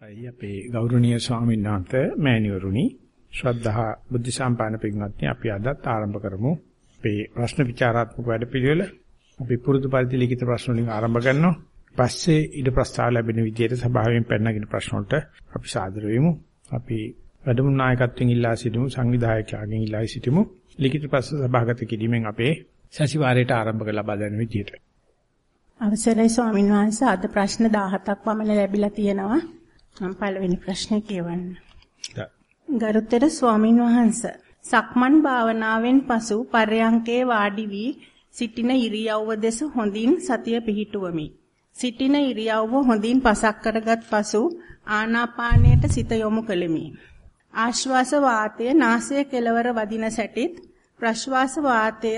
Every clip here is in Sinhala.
අයි අපේ ගෞරවනීය ස්වාමීන් වහන්සේ මෑණිවරුනි ශ්‍රද්ධා බුද්ධ සම්පන්න පින්වත්නි අපි අදත් ආරම්භ කරමු. අපේ ප්‍රශ්න විචාරාත්මක වැඩපිළිවෙල අපි පුරුදු පරිදි ලිඛිත ප්‍රශ්න වලින් ආරම්භ කරනවා. පස්සේ ඊට ප්‍රස්තාව ලැබෙන විදිහට සභාවෙන් පැනනගෙන ප්‍රශ්න වලට අපි සාදර වෙමු. අපි වැඩමුළු නායකත්වයෙන් ඉල්ලා සිටිමු සංවිධායකයාගෙන් ඉල්ලා සිටිමු. ලිඛිත ප්‍රශ්න සභාගත කිරීමෙන් අපේ සතිವಾರයට ආරම්භ කළ ලබා දෙන විදිහට. අවසරයි ස්වාමීන් වහන්සේ. අද ප්‍රශ්න 17ක් පමණ ලැබිලා තියෙනවා. මම පළවෙනි ප්‍රශ්නේ කියවන්න. ගරුතර ස්වාමින් වහන්සේ සක්මන් භාවනාවෙන් පසු පර්යංකේ වාඩි වී සිටින ඉරියව්ව දෙස හොඳින් සතිය පිහිටුවමි. සිටින ඉරියව්ව හොඳින් පසක් කරගත් පසු ආනාපානයට සිත යොමු කළෙමි. ආශ්වාස වාතය නාසය කෙළවර වදින සැටිත් ප්‍රශ්වාස වාතය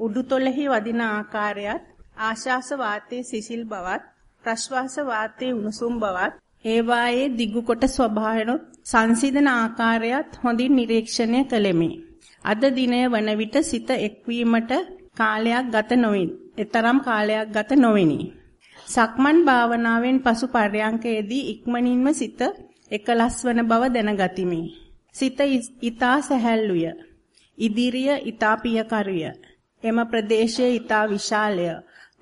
උඩුතොලෙහි වදින ආකාරයත් ආශ්වාස වාතයේ සිසිල් බවත් ප්‍රශ්වාස වාතයේ උණුසුම් බවත් ඒවායේ දිගු කොට ස්වභාවයනොත් සංසිඳන ආකාරයත් හොඳින් නිරීක්ෂණය කළෙමි. අද දිනය වන විට සිත එක්වීමට කාලයක් ගත නොවින්. එතරම් කාලයක් ගත නොවිනි. සක්මන් භාවනාවෙන් පසු පර්යංකයේදී ඉක්මනින්ම සිත එකලස් වන බව දැනගතිමි. සිත ඊතා සැහැල්ලුය. ඉදිරිය ඊතා පියකරුය. එම ප්‍රදේශයේ ඊතා විශාලය.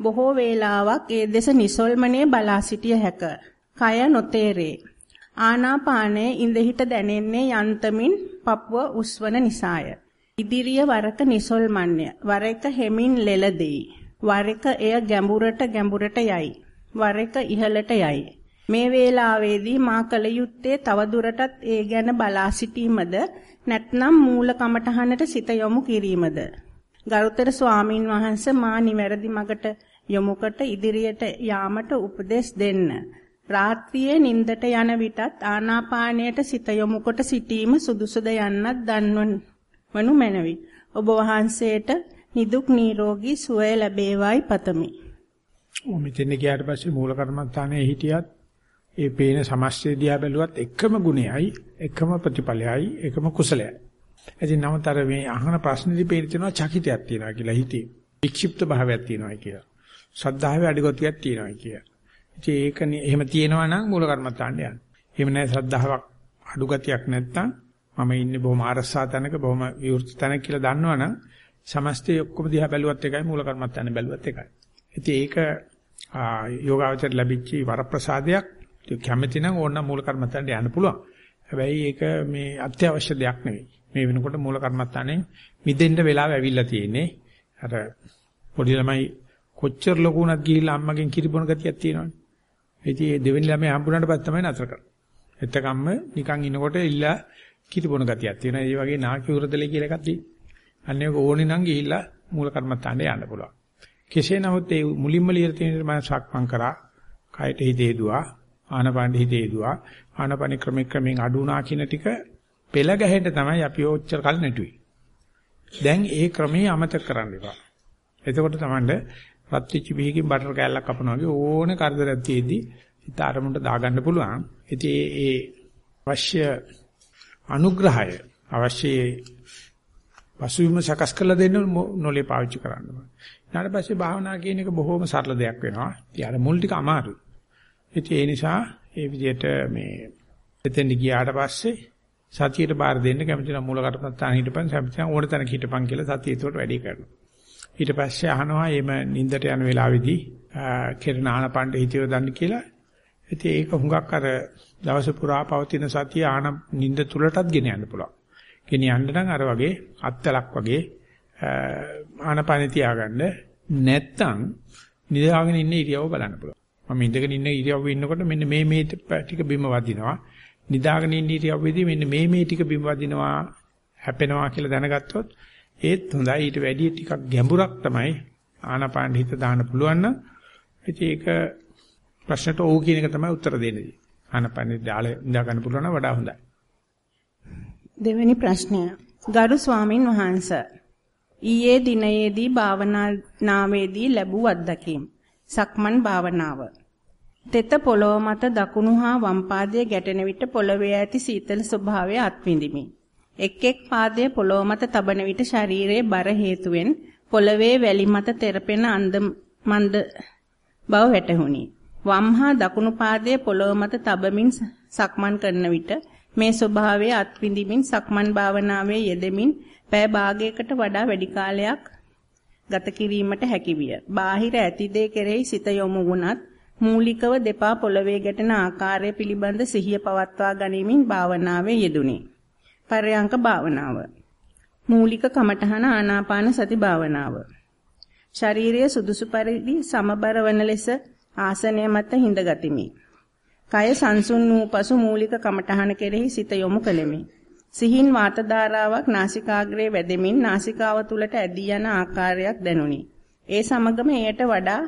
බොහෝ වේලාවක් ඒ දෙස නිසල්මනේ බලා සිටිය හැකිය. කය නොතේරේ. ආනාපානයේ ඉඳහිට දැනෙන්නේ යන්තමින් පපුව උස්වන නිසාය. ඉදිරිය වරක නිසල්මන්ය. වර එක හෙමින් ලෙල දෙයි. වර එක එය ගැඹුරට ගැඹුරට යයි. වර එක ඉහළට යයි. මේ වේලාවේදී මා කල යුත්තේ තවදුරටත් ඒ ගැන බලා සිටීමද නැත්නම් මූල කමටහනට සිත යොමු කිරීමද ගරුතර ස්වාමින් වහන්සේ මා නිවැරදි මගට යොමුකට ඉදිරියට යාමට උපදෙස් දෙන්න රාත්‍රියේ නිින්දට යන විටත් ආනාපානයට සිත යොමු කොට සිටීම සුදුසුද යන්නත් දන්වනු මැනවි. ඔබ වහන්සේට නිදුක් නිරෝගී සුවය ලැබේවායි පතමි. ඔ මෙතන ගියාට පස්සේ මූල කර්මස්ථානයේ හිටියත් ඒ පේන සමස්තය දිහා බැලුවත් එකම ගුණයයි එකම ප්‍රතිඵලයයි එකම කුසලයයි. එදින නමතර මේ අහන ප්‍රශ්නේදී පේන තියෙනවා චකිතයක් තියෙනවා කියලා හිතේ. වික්ෂිප්ත භාවයක් තියෙනවා කියලා. ශ්‍රද්ධාවේ අඩගොතියක් තියෙනවා කියලා. ඉතින් ඒකනේ එහෙම තියෙනවා නම් මූල කර්මත්තාන්න යන්න. එහෙම නැහැ ශ්‍රද්ධාවක් අඩු ගතියක් නැත්තම් මම ඉන්නේ බොහොම අරසා තැනක බොහොම විවෘත තැනක කියලා දන්නවනම් සමස්තය ඔක්කොම දිහා බැලුවත් එකයි මූල කර්මත්තාන්න බැලුවත් එකයි. ඉතින් ඒක යෝගාවචර ලැබිච්ච වරප්‍රසාදයක් කැමති නම් ඕනනම් මූල කර්මත්තාන්න යන්න පුළුවන්. හැබැයි ඒක මේ අත්‍යවශ්‍ය දෙයක් නෙවෙයි. මේ වෙනකොට මූල කර්මත්තානේ මිදෙන්න වෙලාව ඇවිල්ලා තියෙන්නේ. අර පොඩි ළමයි කොච්චර ලොකු වුණත් ගිහිල්ලා අම්මගෙන් කිරිබොන ගතියක් තියෙනවනේ. ඉතින් මේ දෙවෙනි ළමයා හම්බුනාට පස්සේ තමයි නතර කරන්නේ. එතකම්ම නිකන් ඉනකොට ඉල්ලා කිරිබොන ගතියක් තියෙනවා. ඒ වගේ නාකි උරදලේ කියලා එකක් තියෙනවා. අන්න ඒක ඕනේ නම් ගිහිල්ලා මූල කර්මත්තානේ යන්න පුළුවන්. කෙසේ නමුත් ඒ මුලින්ම ලියලා තියෙන මම සක්මන් කරා, කයට හිතේ දුවා, ආනපන හිතේ දුවා, ආනපන ක්‍රමික ක්‍රමෙන් අඩු වුණා කියන ටික පෙළ ගැහෙන්න තමයි අපි ඔච්චර කල් නැටුවේ. දැන් ඒ ක්‍රමයේ අමතක කරන්න එපා. එතකොට තමයි රත් වෙච්ච බීකින් බටර් කෑල්ලක් කපනවා වගේ ඕනේ කරදරයක් තියේදී හිත අරමුණට දාගන්න පුළුවන්. ඉතින් ඒ අවශ්‍ය අනුග්‍රහය අවශ්‍ය පසුවිම සකස් කරලා දෙන්න නොලේ පාවිච්චි කරන්න ඕනේ. ඊට පස්සේ භාවනා කියන එක බොහොම සරල දෙයක් වෙනවා. ඉතින් අර මුල් ටික අමාරුයි. ඉතින් ඒ නිසා ඒ විදිහට මේ එතෙන් ගියාට පස්සේ සතියට බාර දෙන්න කැමති නම් මූල කටපත්තාන හිටපන් සම්පූර්ණ ඕන තැනක හිටපන් කියලා සතිය ඒකට වැඩි කරනවා. ඊට පස්සේ අහනවා එimhe නින්දට යන වෙලාවේදී කෙරණ ආනපණ්ඩ හිතියව දන්න කියලා. ඉතින් ඒක හුඟක් අර දවස පුරා පවතින සතිය ආන නින්ද තුලටත් ගෙන යන්න පුළුවන්. ගෙන යන්න නම් අර වගේ අත්තලක් වගේ ආනපන තියාගන්න නැත්තම් නිදාගෙන ඉන්න ඉරියව්ව බලන්න පුළුවන්. මම ඉඳගෙන ඉන්න ඉරියව්වේ ඉන්නකොට මෙන්න මේ මේ ටික බිම වදිනවා. නිදාගෙන ඉන්න ඉරියව්වේදී මෙන්න මේ මේ ටික බිම වදිනවා හැපෙනවා කියලා දැනගත්තොත් ඒත් හොඳයි ඊට වැඩිය ටිකක් ගැඹුරක් තමයි ආනාපාන හිත දාන්න පුළුවන් නම් ඉතින් ඒක ප්‍රශ්නට ඕ කියන එක තමයි උත්තර දෙන්නේ. ආනාපානෙ දාලා ඉඳා ගන්න පුළුවන් නම් වඩා හොඳයි. දෙවෙනි ප්‍රශ්නය. ගරු ස්වාමින් වහන්සේ ඊයේ දිනයේදී භාවනාවේදී ලැබූ අත්දැකීම්. සක්මන් භාවනාව. තෙත පොළොව මත දකුණු හා වම් පාදයේ ගැටෙන විට පොළවේ ඇති සීතල ස්වභාවය අත්විඳිමි. එක් එක් පාදයේ පොළොව මත තබන විට ශරීරයේ බර හේතුවෙන් පොළවේ වැලි මත තෙරපෙන අන්ද මන්ද බව වැටහුණි. වම් හා දකුණු පාදයේ පොළොව මත තබමින් සක්මන් කරන විට මේ ස්වභාවයේ අත්විඳිමින් සක්මන් භාවනාවේ යෙදෙමින් පෑ භාගයකට වඩා වැඩි කාලයක් ගත කිරීමට හැකි විය. බාහිර ඇති දේ කෙරෙහි සිත යොමු වුණත් මූලිකව දෙපා පොළවේ ගැටෙන ආකාරය පිළිබඳ සිහිය පවත්වා ගැනීමෙන් භාවනාවේ යෙදුණි. පරයන්ක භාවනාව. මූලික කමඨහන ආනාපාන සති භාවනාව. ශරීරයේ සුදුසු පරිදි සමබර වන ලෙස ආසනය මත හිඳගතිමි. කය සංසුන් වූ පසු මූලික කමඨහන කෙරෙහි සිත යොමු කළෙමි. සිහින් වාත ධාරාවක් නාසිකාග්‍රේ වැදෙමින් නාසිකාව තුලට ඇදී යන ආකාරයක් දැනුනි. ඒ සමගම එයට වඩා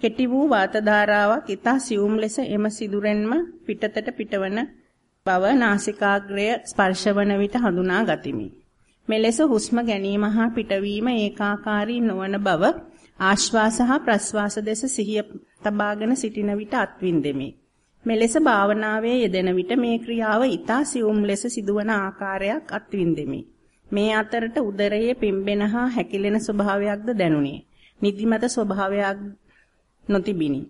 කෙටි වූ වාත ධාරාවක් ඊතා සියුම් ලෙස එම සිදුරෙන්ම පිටතට පිටවන බව නාසිකාග්‍රය ස්පර්ශවන විට හඳුනා ගතිමි. මෙලෙස හුස්ම ගැනීම හා පිටවීම ඒකාකාරී නොවන බව ආශ්වාස හා ප්‍රශ්වාස දෙස සිහිය තබාගෙන සිටින විට අත්විඳෙමි. මෙලෙස භාවනාවේ යෙදෙන විට මේ ක්‍රියාව ඊතා සියුම් ලෙස සිදුවන ආකාරයක් අත්විඳෙමි. මේ අතරට උදරයේ පිම්බෙන හා හැකිලෙන ස්වභාවයක්ද දැනුනි. නිදිමත ස්වභාවයක් නොතිබිනි.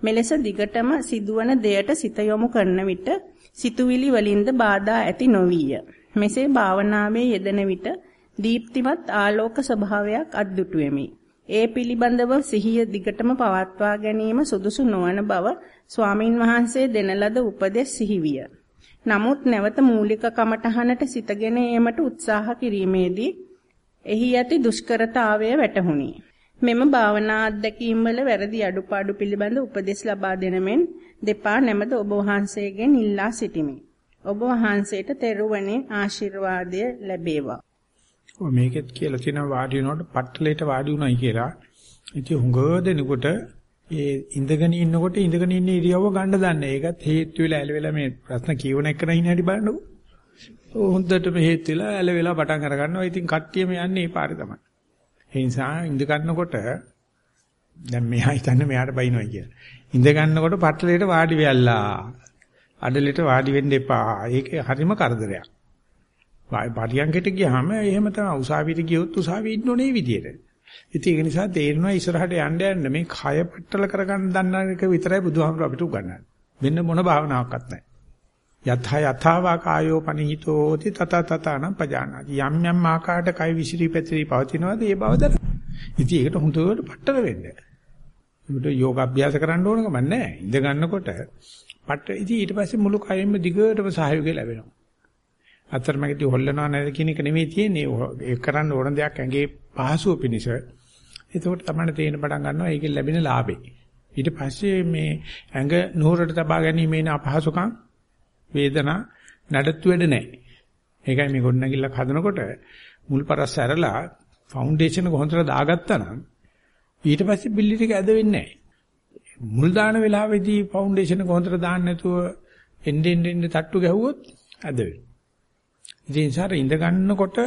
මෙලෙස දිගටම සිදුවන දෙයට සිත යොමු කරන විට සිතුවිලි වලින්ද බාධා ඇති නොවිය. මෙසේ භාවනාවේ යෙදෙන විට දීප්තිමත් ආලෝක ස්වභාවයක් අද්දුටුවෙමි. ඒ පිළිබඳව සිහිය දිගටම පවත්වා ගැනීම සුදුසු නොවන බව ස්වාමින් වහන්සේ දෙන ලද උපදෙස් සිහිවිය. නමුත් නැවත මූලික කමඨහනට සිතගෙන ඒමට උත්සාහ කිරීමේදී එහි ඇති දුෂ්කරතාවය වැටහුණි. මෙම භාවනා අත්දැකීම් වල වැරදි අඩුපාඩු පිළිබඳ උපදෙස් ලබා දෙන මෙන් දෙපා නැමද ඔබ වහන්සේගෙන් ඉල්ලා සිටිමි. ඔබ වහන්සේට තෙරුවනේ ආශිර්වාදය ලැබේවා. ඔය මේකෙත් කියලා තියෙනවා වාඩි වෙනකොට පට්ටලයට වාඩි උනායි කියලා. ඉතින් හුඟ දෙනකොට ඒ ඉඳගෙන ඉන්නකොට ඉඳගෙන ඉන්න ඉරියව්ව ගන්න දන්නේ. ඒකත් හේතු වෙලා ඇල වෙලා මේ ප්‍රශ්න කියවන එක නහින් හැටි බලන්නකො. හොඳටම හේතු වෙලා ඇල වෙලා පටන් අර ගන්නවා. ඉතින් කට්ටියම යන්නේ ඒ පාරේ තමයි. ඒ නිසා ඉඳ ගන්නකොට දැන් මෙයා හිතන්නේ මෙයාට බයිනවා කියලා. ඉඳ ගන්නකොට පටලෙට වාඩි වෙල්ලා. අඩලෙට වාඩි වෙන්න එපා. ඒක හරිම කරදරයක්. පරියන්කට ගියාම එහෙම තමයි උසාවියට ගියොත් උසාවිය ඉන්න ඕනේ විදියට. ඉතින් ඒක නිසා තේරෙනවා ඉස්සරහට යන්න යන්න මේ කය පටල කරගන්න දන්න එක විතරයි බුදුහාමුදුර අපිට උගන්වන්නේ. වෙන මොන භාවනාවක්වත් නැහැ. යථා යථාවා කායෝ පනිහිතෝති තත තතන පජානාති යම් යම් ආකාරයට කය විසිරී පැතිරී පවතිනවාද ඒ බව දන්න. ඉතින් ඒකට හොඳට පටල වෙන්නේ. ඒකට යෝග අභ්‍යාස කරන්න ඕන කම නැහැ. ඉඳ ගන්නකොට පට ඉතින් ඊට පස්සේ මුළු කයෙම දිගටම සහයෝගය ලැබෙනවා. අතරමැදි හොල්ලනවා නැද කියන එක නෙමෙයි තියෙන්නේ. ඒ කරන්න ඕන දෙයක් ඇඟේ පහසුව පිණිස. එතකොට තමයි තේරෙන පටන් ගන්නවා ඒකෙන් ලැබෙන ලාභේ. ඊට පස්සේ මේ ඇඟ නුහුරට තබා ගැනීමේ අපහසුකම් වේදනා නඩත්තු වෙඩ නැහැ. ඒකයි මේ ගොඩනැගිල්ලක් හදනකොට මුල් පරස් ඇරලා ෆවුන්ඩේෂන් එක හොඳට දාගත්තා නම් ඊට පස්සේ බිල්ලි ටික ඇද වෙන්නේ නැහැ. මුල් දාන වෙලාවේදී ෆවුන්ඩේෂන් එක හොඳට දාන්න නැතුව එන්න එන්න තට්ටු ගැහුවොත් ඇද වෙනවා. ඉතින් සාර ඉඳ ගන්නකොට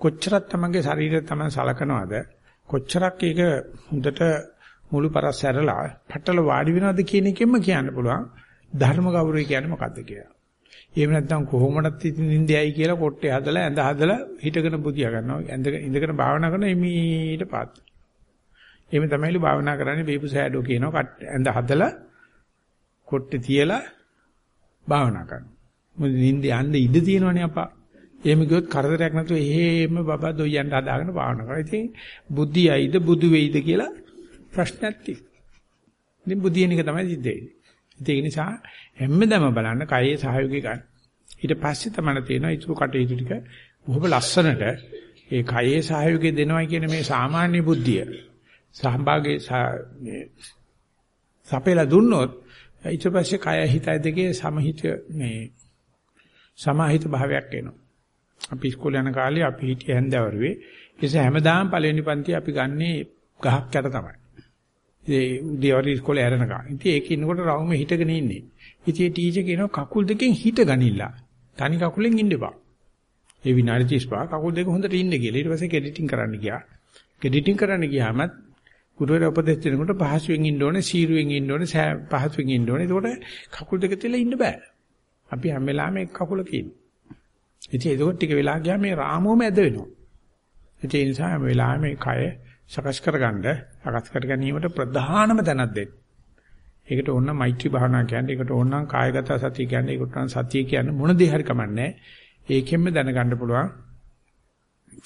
කොච්චරක් තමන්ගේ ශරීරය තමන් සලකනවද කොච්චරක් ඒක හොඳට මුළු පරස් ඇරලා පట్టල වාඩි වෙනවද කියන එකෙන්ම කියන්න පුළුවන් ධර්ම ගෞරවය කියන්නේ මොකද්ද කියලා. එහෙම නැත්නම් කොහොමදත් ඉතින් නින්දයයි කියලා කොට්ටේ හදලා ඇඳ හදලා හිටගෙන බුදියා ගන්නවා. ඇඳගෙන ඉඳගෙන භාවනා කරන එමීට පාත්. එහෙම තමයිලු භාවනා කරන්නේ බේපු සෑඩෝ කියනවා ඇඳ හදලා කොට්ටේ තියලා භාවනා කරනවා. මොකද නින්ද යන්න ඉඩ තියෙනවනේ අපා. එහෙම ගියොත් කරදරයක් නැතුව එහෙම බබා දොයියන්ට හදාගෙන භාවනා කරා. ඉතින් බුද්ධියයිද බුදු වෙයිද කියලා ප්‍රශ්නයක් තියෙනවා. ඉතින් බුද්ධියන එක තමයි සිද්ධ වෙන්නේ. ඒක නිසා හැමදම බලන්න කයේ සහයෝගය ගන්න. ඊට පස්සේ තමයි තේරෙනවා ඊටු කටයුතු ටික බොහොම ලස්සනට ඒ කයේ සහයෝගය දෙනවා කියන මේ සාමාන්‍ය බුද්ධිය සහභාගී මේ සපේලා දුන්නොත් ඊට පස්සේ කය හිතයි දෙකේ සමහිත මේ සමාහිත භාවයක් එනවා. අපි ඉස්කෝලේ යන කාලේ අපි හිටිය හැන්දවරුවේ ඒස හැමදාම පළවෙනි පන්ති අපි ගන්නේ ගහක් යට තමයි. ඒ උදේවරු ඉස්කෝලේ ඇරෙනකම්. ඉතින් ඒක ඉන්නකොට රවුමේ හිටගෙන ඉන්නේ. ඉතින් ඒ ටීචර් කියනවා කකුල් දෙකෙන් හිට ගනිලා. තනි කකුලෙන් ඉන්න එපා. ඒ විනාඩි 35 කකුල් දෙක හොඳට ඉන්න කියලා. ඊට පස්සේ කෙඩිටින් කරන්න ගියා. කෙඩිටින් කරන්න ගියාම ගුරුවරයා උපදෙස් දෙනකොට පහසුවෙන් ඉන්න ඕනේ, සීරුවෙන් ඉන්න ඕනේ, පහසුවෙන් ඉන්න ඕනේ. ඒකට කකුල් දෙක තියලා ඉන්න බෑ. අපි හැම වෙලාවෙම එක් කකුලක ඉන්නේ. ඉතින් ඒක ටික වෙලා ගියාම මේ රාමුවම ඇද වෙනවා. ඒ නිසා හැම වෙලාවෙම මේ කය සකස් කරගන්න, සකස් කර ගැනීමට ප්‍රධානම තැනක් දෙන්න. ඒකට ඕන මෛත්‍රී භාවනා කියන්නේ, ඒකට ඕන කායගත සතිය කියන්නේ, ඒකට ඕන සතිය කියන්නේ මොන දේ හරි කමන්නේ. ඒකෙන්ම දැනගන්න පුළුවන්.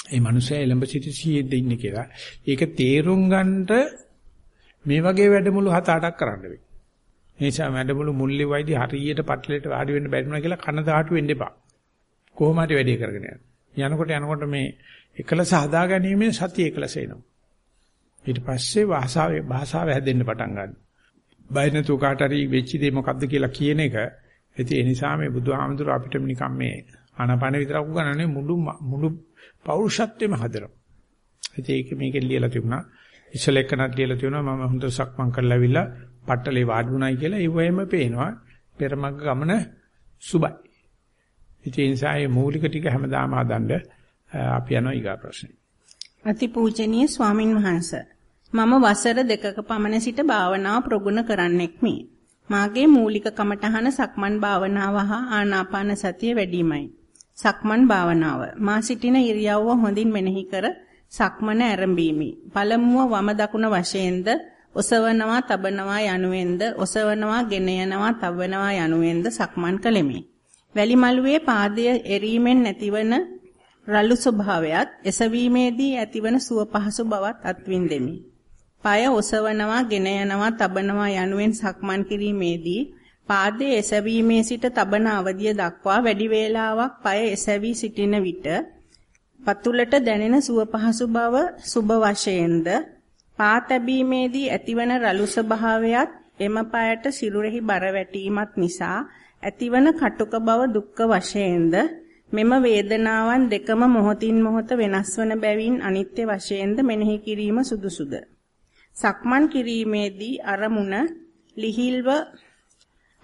මේ මනුස්සයා එළඹ සිටි සිහියෙද ඉන්නේ කියලා. ඒක තේරුම් ගන්නට මේ වගේ වැඩමුළු හත අටක් කරන්න වෙයි. ඒ නිසා වැඩමුළු මුල්ලි වයිදි හරියට පටලෙට වාඩි වෙන්න බැරි වුණා කියලා කන දාටු වෙන්න එපා. කොහොම හරි වැඩේ කරගෙන යන්න. යනකොට යනකොට මේ එකලස හදා ගැනීමෙන් සතිය එකලස එනවා. ඊට පස්සේ භාෂාවේ භාෂාව හැදෙන්න පටන් ගන්නවා. බය නැතුව කාට හරි වෙච්ච දේ මොකද්ද කියලා කියන එක. ඉතින් ඒ නිසා මේ බුදුහාමුදුර අපිට නිකන් මේ ආනාපාන විතරක් උගන්වන්නේ මුළු මුළු පෞරුෂත්වෙම හදනවා. ඉතින් ඒක මේකෙන් ලියලා තිබුණා. ඉස්සල එක්කනක් ලියලා තියෙනවා මම හොඳ සක්මන් කරලා ඇවිල්ලා පට්ටලේ වාඩුණයි කියලා ඒ වගේම පේනවා. පෙරමග්ග ගමන සුබයි. ඉතින් ඒ නිසා මේ මූලික ටික හැමදාම හදන්න අපි යනවා ඊගා ප්‍රශ්නේ. අතිපූජනීය ස්වාමින් වහන්සේ මම වසර දෙකක පමණ සිට භාවනාව ප්‍රගුණ කරන්නෙක්මි. මාගේ මූලික කමඨහන සක්මන් භාවනාව හා ආනාපාන සතිය වැඩිමයි. සක්මන් භාවනාව මා සිටින ඉරියව්ව හොඳින් මෙනෙහි කර සක්මන ආරම්භීමි. පළමුව වම දකුණ වශයෙන්ද ඔසවනවා තබනවා යනුවෙන්ද ඔසවනවා ගෙන යනවා තබනවා යනුවෙන්ද සක්මන් කළෙමි. වැලිමලුවේ පාදය එරීමෙන් නැතිවන රළු ස්වභාවයත් එසවීමේදී ඇතිවන සුව පහසු බවත් අත්විඳෙමි. পায় ඔසවනවා, ගෙන යනවා, තබනවා යනුවෙන් සක්මන් කිරීමේදී පාදයේ එසවීමේ සිට තබන අවධිය දක්වා වැඩි වේලාවක් পায় එසවි සිටින විට පතුලට දැනෙන සුව පහසු බව සුබ වශයෙන්ද පා තැබීමේදී ඇතිවන රළු ස්වභාවයත් එම පායට සිරුරෙහි බර වැටීමත් නිසා ඇතිවන කටුක බව දුක්ඛ වශයෙන්ද මෙම වේදනාවන් දෙකම මොහොතින් මොහොත වෙනස් වන බැවින් අනිත්‍ය වශයෙන්ද මෙනෙහි කිරීම සුදුසුද? සක්මන් කිරීමේදී අරමුණ ලිහිල්ව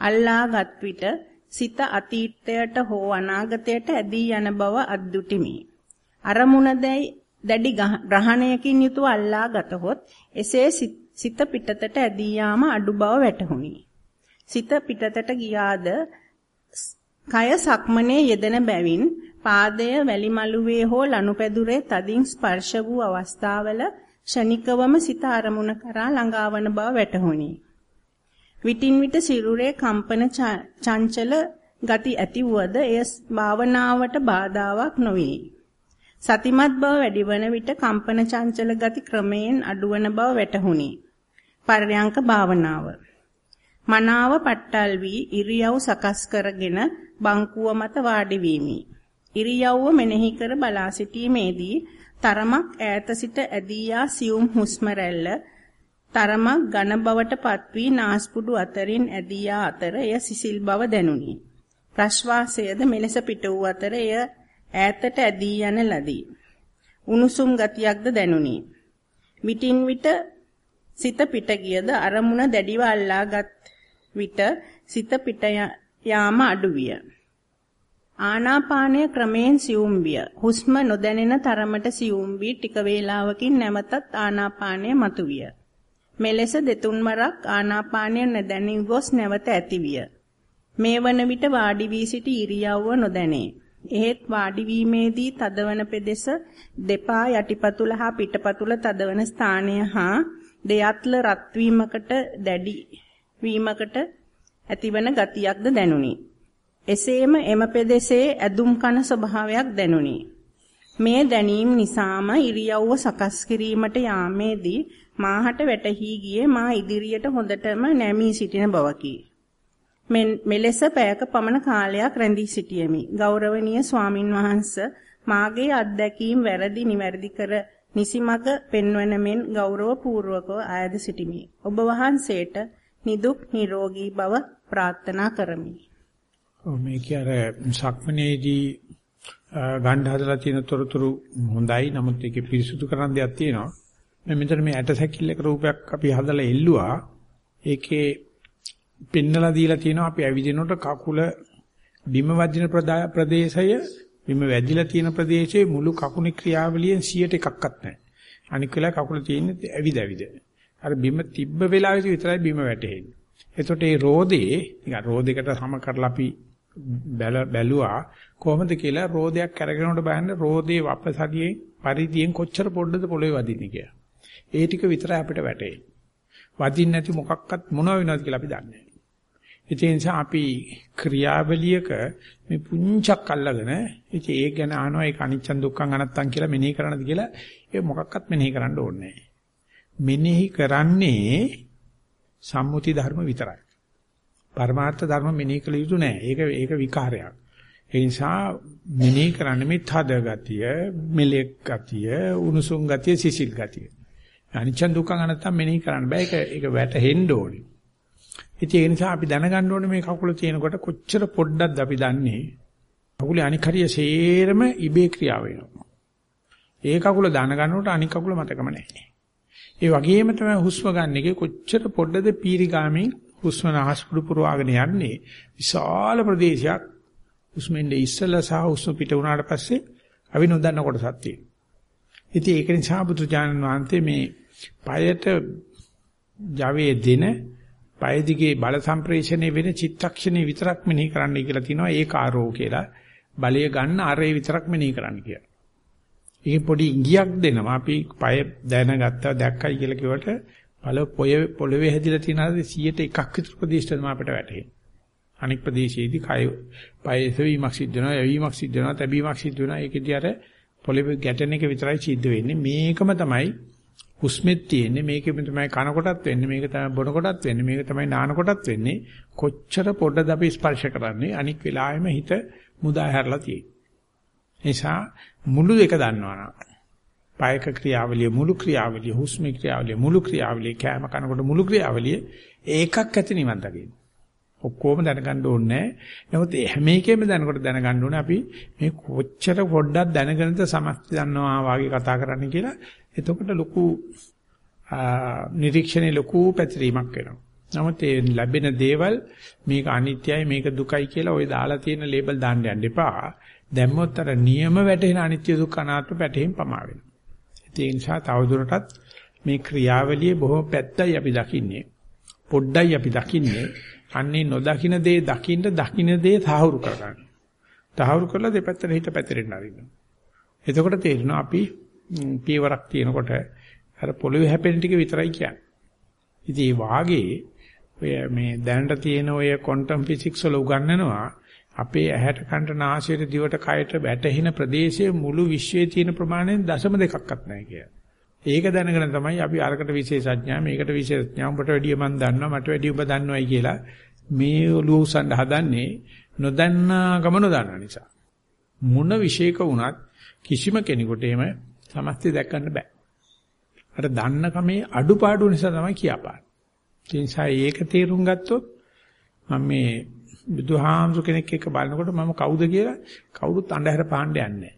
අල්ලාගත් විට සිත අතීතයට හෝ අනාගතයට ඇදී යන බව අද්දුටිමි. අරමුණ දැඩි ග්‍රහණයකින් යුතුව අල්ලා ගතහොත් එසේ සිත පිටතට ඇදී යාම අඩු බව වැටහුණි. සිත පිටතට ගියාද කය සක්මනේ යෙදෙන බැවින් පාදය වැලිමලුවේ හෝ ලනුපැදුරේ තදින් ස්පර්ශ වූ අවස්ථාවල ෂණිකවම සිත අරමුණ කරා ළඟාවන බව වැටහුණි. විටින් විට සිරුරේ කම්පන චංචල ගති ඇති වුවද එය භාවනාවට බාධාවක් නොවේ. සතිමත් බව වැඩිවන විට කම්පන චංචල ගති ක්‍රමයෙන් අඩුවන බව වැටහුණි. පර්යංක භාවනාව. මනාව පට්ටල් වී ඉරියව් සකස් කරගෙන බංකුව මත වාඩි වීමි. ඉරියව්ව මෙනෙහි කර බලා සිටීමේදී තරමක් ඈත සිට ඇදී යා සියුම් හුස්ම රැල්ල තරමක් ඝන බවට පත්වී නාස්පුඩු අතරින් ඇදී යා අතර එය සිසිල් බව දැනුනි. ප්‍රශ්වාසයේද මෙලෙස පිට වූ අතර එය ඈතට ඇදී යන ලදී. උණුසුම් ගතියක්ද දැනුනි. විටින් විට සිත පිට ගියද අරමුණ දැඩිව අල්ලාගත් විට සිත පිට යාම අඩු විය. ආනාපානය ක්‍රමයෙන් සියුම් විය. හුස්ම නොදැනෙන තරමට සියුම් වී ටික වේලාවකින් නැවතත් ආනාපානය මතුවිය. මෙලෙස දෙතුන් වරක් ආනාපානය නොදැනී ගොස් නැවත ඇතිවිය. මේ වන විට වාඩි වී සිටි ඉරියව්ව නොදැනේ. එහෙත් වාඩි වීමේදී තදවන පෙදෙස දෙපා යටිපතුල හා පිටපතුල තදවන ස්ථානය හා දෙයත්ල රත් වීමකට දැඩි වීමකට ඇතිවන ගතියක්ද දැනුනි. එසේම එම පෙදෙසේ ඇදුම් කන ස්වභාවයක් දැනුනි. මේ දැනීම නිසාම ඉරියව්ව සකස් කිරීමට යාමේදී මාහට වැටහි ගියේ මා ඉදිරියට හොඳටම නැමී සිටින බවකි. මෙලෙස පැයක පමණ කාලයක් රැඳී සිටියෙමි. ගෞරවනීය ස්වාමින් වහන්සේ මාගේ අත්දැකීම් වැරදි නිවැරදි කර නිසිමඟ පෙන්වන මෙන් ගෞරව පූර්වකව ආයද සිටිමි. ඔබ වහන්සේට නිදුක් නිරෝගී බව ප්‍රාර්ථනා කරමි. මේක අර සක්මනේදී ගන්න හදලා තියෙන තොරතුරු හොඳයි. නමුත් ඒකේ පිරිසුදු කරන්න දෙයක් තියෙනවා. මේ මෙතන මේ ඇට සැකිල්ලක රූපයක් අපි හදලා එල්ලුවා. ඒකේ පින්නලා දීලා තියෙනවා අපි ඇවිදිනකොට කකුල බිම වදින ප්‍රදේශය බිම වැදිලා තියෙන ප්‍රදේශයේ මුළු කකුණේ ක්‍රියාවලියෙන් 100ට එකක්වත් නැහැ. අනික වෙලාව කකුල තියෙන්නේ ඇවිද ඇවිද. අර බිම තිබ්බ වෙලාවෙදි විතරයි බිම වැටෙන්නේ. එතකොට මේ රෝදේ නිකන් රෝදයකට සම කරලා අපි බැලුවා කොහොමද කියලා රෝදයක් අරගෙනට බලන්න රෝදේ වපසදියේ පරිදියෙන් කොච්චර පොඩ්ඩද පොළවේ වදින්නේ කියලා. ඒ ටික විතරයි අපිට වැටෙන්නේ. වදින්න නැති මොකක්වත් මොනව වෙනවද කියලා අපි දන්නේ නැහැ. ඒ නිසා අපි ක්‍රියාවලියක මේ පුංචක් අල්ලගෙන ඉතින් ඒක ගැන අහනවා ඒක අනිච්චන් දුක්ඛං අනත්තං කියලා මෙනෙහි කරන්නද කියලා ඒ මොකක්වත් මෙනෙහි කරන්න ඕනේ නැහැ. මෙනෙහි කරන්නේ සම්මුති ධර්ම විතරයි. පරමාර්ථ ධර්ම මෙනෙහි කළ යුතු නෑ. ඒක ඒක විකාරයක්. ඒ නිසා මෙනෙහි කරන්නේ මේ තද ගතිය, මෙලෙක් ගතිය, උණුසුම් ගතිය, සිසිල් ගතිය. අනිච්ච දුක්ඛ අනත්තම් මෙනෙහි කරන්න බෑ. ඒක ඒක වැටහෙන්න ඕනේ. ඉතින් ඒ නිසා අපි දැනගන්න ඕනේ මේ කකුල තියෙනකොට කොච්චර පොඩ්ඩක්ද අපි දන්නේ. කකුලේ අනික් හරිය සේරම ඉබේ ක්‍රියාව වෙනවා. ඒ කකුල දාන ගන්නකොට අනික් කකුල මතකම නැහැ. ඒ වගේම තමයි හුස්ම ගන්න එකේ කොච්චර පොඩ්ඩද පීරිගාමින් හුස්ම නහස්පුඩු පුරවාගෙන යන්නේ විශාල ප්‍රදේශයක් හුස්මෙන් ඉස්සලා සහ හුස්ම පිට වුණාට පස්සේ අපි නොදන්න කොටසක් තියෙනවා. ඉතින් ඒක නිසා බුදුජානන් වහන්සේ මේ পায়ට Javaයේ දෙන পায় දිගේ බල සම්ප්‍රේෂණය වෙන චිත්තක්ෂණේ විතරක් මෙනෙහි කරන්නයි කියලා තිනවා ඒ කාරෝ කියලා. බලය ගන්න අරේ විතරක් මෙනෙහි කරන්න කියලා. ඒකේ පොඩි ඉඟියක් දෙනවා. අපි পায় දැනගත්තා දැක්කයි කියලා කිව්වට පළ පොය පොළවේ හැදිලා තියෙන අර 100ට එකක් විතර ප්‍රදේශ තමයි අපිට වැටහෙන්නේ. අනෙක් ප්‍රදේශයේදී කය পায় සවීමක් සිද්ධ වෙනවා, යැවීමක් සිද්ධ වෙනවා, තැබීමක් සිද්ධ වෙනවා. ඒකෙදී අර පොළවේ ගැටෙන එක විතරයි සිද්ධ වෙන්නේ. මේකම තමයි හුස්මෙත් තියෙන්නේ. මේකෙම තමයි කන කොටත් වෙන්නේ. මේක තමයි බොන කොටත් වෙන්නේ. මේක තමයි නාන කොටත් වෙන්නේ. කොච්චර පොඩද අපි ස්පර්ශ කරන්නේ. අනික් වෙලාවෙම හිත මුදා හැරලා තියෙන්නේ. නිසා මුළු එක දන්නවනම් පායක ක්‍රියාවලිය මුළු ක්‍රියාවලිය හුස්මේ ක්‍රියාවලිය මුළු ක්‍රියාවලිය කෑම කනකොට මුළු ක්‍රියාවලිය ඒකක් ඇති නිවන් දකින්න. ඔක්කොම දැනගන්න ඕනේ නමුත් හැම එකෙම දැනකොට දැනගන්න ඕනේ අපි මේ කොච්චර පොඩ්ඩක් දැනගෙනද සමස්ත දන්නවා වාගේ කතා කරන්න කියලා. එතකොට ලොකු නිරීක්ෂණේ ලොකු පැතිරීමක් වෙනවා. නමුත් ඒ ලැබෙන දේවල් මේක අනිත්‍යයි මේක දුකයි කියලා ওই දාලා තියෙන ලේබල් දාන්න යන්න එපා. දැම්මොත් අර නියම වැටෙන අනිත්‍ය දුක්ඛ අනාත්ම පැටහෙන් පමා වෙනවා. ඒ නිසා තවදුරටත් මේ ක්‍රියාවලියේ බොහෝ පැත්තයි අපි දකින්නේ. පොඩ්ඩයි අපි දකින්නේ. අන්නේ නොදකින්න දේ දකින්න දකින්න දේ සාහවුරු කරගන්න. සාහවුරු කරලා දෙපැත්තට හිත පැතිරෙන්න අරින්න. එතකොට තේරෙනවා අපි පියවරක් තියෙනකොට අර පොළවේ හැපෙන ටික විතරයි කියන්නේ. ඉතින් ඒ වාගේ ඔය මේ දැනට තියෙන ඔය ක්වොන්ටම් ෆිසික්ස් වල උගන්වනවා අපේ ඇහැට කනට නාසයට දිවට කයට වැටෙන ප්‍රදේශයේ මුළු විශ්වයේ තියෙන ප්‍රමාණයෙන් දශම දෙකක්වත් නැහැ කියලා. ඒක දැනගෙන තමයි අපි අරකට විශේෂඥා මේකට විශේෂඥා උඹට වැඩිය මම දන්නවා මට වැඩිය ඔබ දන්නවයි කියලා මේ ඔළුව උසන්න හදන්නේ නොදන්නාකම නොදන්නා නිසා. මොන විශේෂක වුණත් කිසිම කෙනෙකුට එහෙම සමස්තය දැක්කන්න බෑ. අර දන්නකමේ අඩුපාඩු නිසා තමයි කියාපාන්නේ. ඒ නිසා ඒක තේරුම් ගත්තොත් මම මේ බුදුහාමුදුර කෙනෙක් එක්ක බලනකොට මම කවුද කියලා කවුරුත් අඳුර පාන්න යන්නේ නැහැ.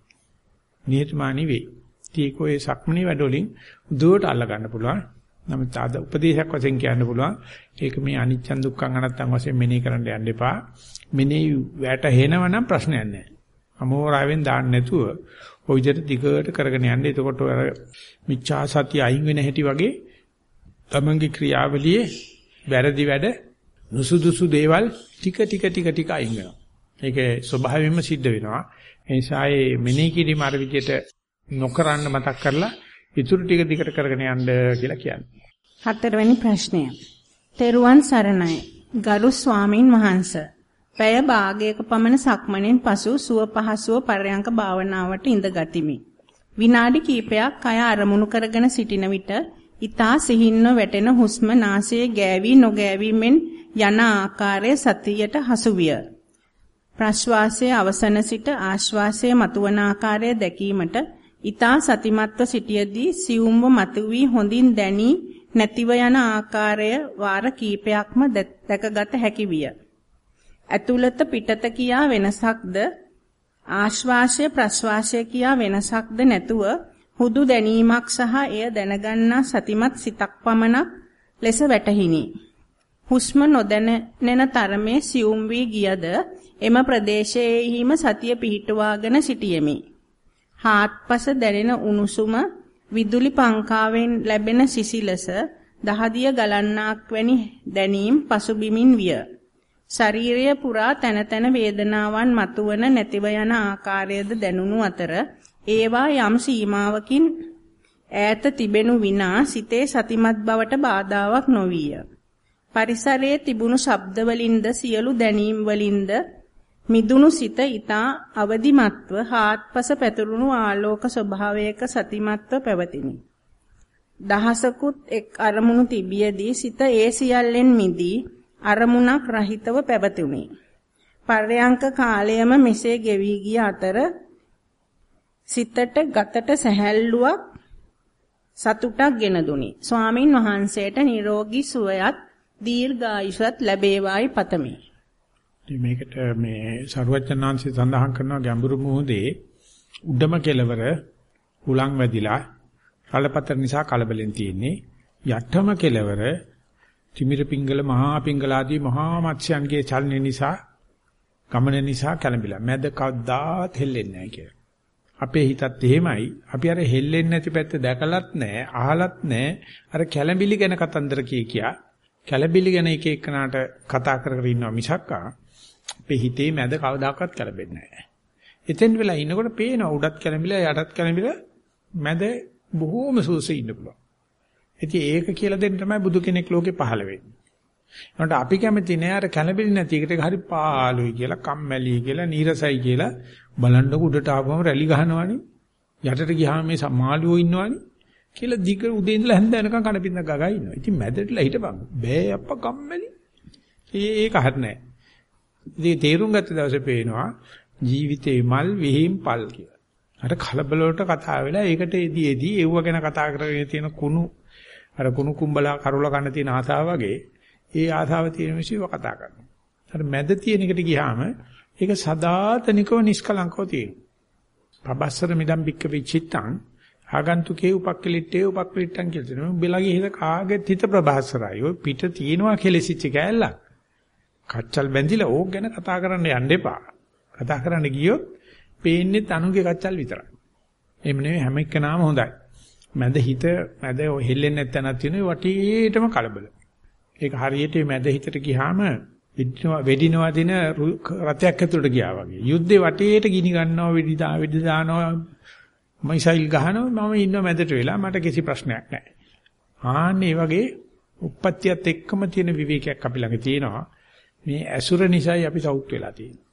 නිහතමානී වෙයි. ඒක ඔය සක්මණේ වැඩවලින් උදුවට අල්ල ගන්න පුළුවන්. නමුත් ආද උපදේශයක් වශයෙන් කියන්න පුළුවන්. ඒක මේ අනිච්චන් දුක්ඛං අනත්තං වශයෙන් මෙනෙහි කරන්න යන්න එපා. මෙනෙහි වැටහෙනවනම් ප්‍රශ්නයක් නැහැ. අමෝරාවෙන් දාන්න නැතුව ඔය විදිහට දිගට කරගෙන යන්න. එතකොට අර මිච්ඡා සතිය අයින් වෙන හැටි වගේ තමන්ගේ ක්‍රියාවලියේ වැරදි වැඩ නුසුදුසු දේවල් ටික ටික ටික ටික අයින් වෙනවා. ඒකේ ස්වභාවයෙන්ම සිද්ධ වෙනවා. ඒ නිසා මේ මෙනෙහි කිරීම අර විදිහට නොකරන්න මතක් කරලා ඉතුරු ටික දිගට කරගෙන යන්න කියලා කියන්නේ. හතරවෙනි ප්‍රශ්නය. තෙරුවන් සරණයි. ගරු ස්වාමින් වහන්සේ. පැය භාගයක පමණ සක්මණෙන් පසු සුව පහසුව පරයන්ක භාවනාවට ඉඳ ගතිමි. විනාඩි කිහිපයක් කය අරමුණු කරගෙන සිටින විට ඊතා සිහින්ව වැටෙන හුස්ම නාසයේ ගෑවි නොගෑවීමෙන් යන ආකාරය සතියට හසු විය. ප්‍රශ්වාසයේ අවසන සිට ආශ්වාසයේ මතුවන ආකාරය දැකීමට ඊතා සතිමත්ව සිටියේදී සියුම්ව මතුවී හොඳින් දැනී නැතිව යන ආකාරය වාර කීපයක්ම දැකගත හැකි විය. ඇතුළත පිටත කියා වෙනසක්ද ආශ්වාසය ප්‍රශ්වාසය කියා වෙනසක්ද නැතුව හුදු දැනීමක් සහ එය දැනගන්නා සතිමත් සිතක් පමණක් ලෙස වැටහිනි. හුස්ම නොදැනෙන තරමේ සියුම් වී ගියද එම ප්‍රදේශයේහිම සතිය පිහිටුවාගෙන සිටියෙමි. හාත්පස දැනෙන උණුසුම විදුලි පංකාවෙන් ලැබෙන සිසිලස දහදිය ගලන්නාක් වැනි දැනීම් පසුබිමින් විය. ශරීරය පුරා තන තන වේදනාවන් මතුවන නැතිව යන ආකාරයද දැනුණු අතර ඒවා යම් සීමාවකින් ඈත තිබෙනු විනා සිතේ සතිමත් බවට බාධාවක් නොවිය. පරිසරයේ තිබුණු ශබ්ද වලින්ද සියලු දැනීම් වලින්ද මිදුණු සිත ඊතා අවදිමත්ව හාත්පස පැතුරුණු ආලෝක ස්වභාවයක සතිමත්ව පැවතිනි. දහසකුත් එක් අරමුණු තිබියදී සිත ඒ සියල්ලෙන් මිදී අරමුණක් රහිතව පැවතුණි. පර්යංක කාලයම මෙසේ ගෙවි ගිය අතර සිතට ගතට සැහැල්ලුවක් සතුටක් ගෙන දුනි. ස්වාමින් වහන්සේට නිරෝගී සුවයත් දීර්ඝායුෂත් ලැබේවායි පතමි. මේකට මේ සරුවචනාංශය සඳහන් කරනවා ගැඹුරු මුහුදේ උඩම කෙළවර උලන් වැදිලා කලපතර නිසා කලබලෙන් තියෙන්නේ යටම කෙළවර තිමිර පිංගල මහා පිංගල ආදී මහා මත්ස්‍යයන්ගේ චලන නිසා ගමන නිසා කලබිලා මැද කවදාත් හෙල්ලෙන්නේ නැහැ කියලා. අපේ හිතත් එහෙමයි. අපි අර හෙල්ලෙන්නේ නැති පැත්ත දැකලත් නැහැ, අහලත් නැහැ. අර කැළඹිලි ගැන කතන්දර කිය කියා කැළඹිලි ගැන එක එකනට කතා කර කර ඉන්නවා මිසක්කා අපේ හිතේ මැද කවදාකවත් කැළඹෙන්නේ නැහැ. එතෙන් වෙලා ඉන්නකොට පේනවා උඩත් කැළඹිලා යටත් කැළඹිලා මැද බොහෝම සුවසේ ඉන්න පුළුවන්. ඉතින් ඒක කියලා දෙන්න තමයි බුදු කෙනෙක් ලෝකේ පහළ වෙන්නේ. ඒකට අපි කැමති නෑ අර කැළඹිලි නැති එකට හරි පාළුයි කියලා, කම්මැලි කියලා, නීරසයි කියලා බලන්න උඩට ආවම රැලි ගහනවනේ. යටට ගියාම මේ මාළුවෝ ඉන්නවනේ. කියලා දිග උදේ ඉඳලා හැන්ද වෙනකන් කණපින්දක් ගගා ඉන්නවා. ඉතින් මැදටලා හිටපන්. බෑ අප්පා කම්මැලි. ඒක හරිය නෑ. ඉතින් තේරුම් ගත්ත දවසේ පේනවා ජීවිතේ මල් විහිම් පල් කියලා. අර කලබල වලට කතා වෙලා ඒකට එදී එදී ඒව ගැන කතා කරගෙන තියෙන කුණු අර කුණු කුඹලා කරුල කන්න තියෙන ආසාව වගේ ඒ ආසාව තියෙන මිනිස්සුව කතා කරනවා. අර මැද තියෙන එකට ගියාම ඒක සදාතනිකව නිෂ්කලංකව තියෙනවා. පබස්සර මිදම් බික්ක විචිත්තං ආගන්තුකේ උපක්කලිටේ උපක්කලිට්ටං කියලා තියෙනවා. උඹලගේ හිත කාගෙත් හිත ප්‍රබහස්සරයි. ඔය පිට තියෙනවා කෙලසිච්ච කෑල්ලක්. කච්චල් බැඳිලා ඕක ගැන කතා කරන්න යන්න එපා. කතා කරන්න ගියොත් පේන්නේ තනුගේ කච්චල් විතරයි. එහෙම නෙවෙයි හැම එක්කනාම හොඳයි. මැද හිත මැද හෙල්ලෙන්නේ නැත්නම් තියෙනවා වටේටම කලබල. ඒක හරියට මැද හිතට ගියාම වෙඩිනවා දින රතයක් ඇතුළට ගියා වගේ. යුද්ධේ වටේට ගිනි ගන්නවා වෙඩි දා වෙඩි දානවා මයිසයිල් ගහනවා මම ඉන්නව මැදට වෙලා මට කිසි ප්‍රශ්නයක් නැහැ. ආන්නේ වගේ උප්පත්තියත් එක්කම තියෙන විවේකයක් අපි ළඟ තියෙනවා. මේ ඇසුර නිසායි අපි සෞත් වෙලා තියෙන්නේ.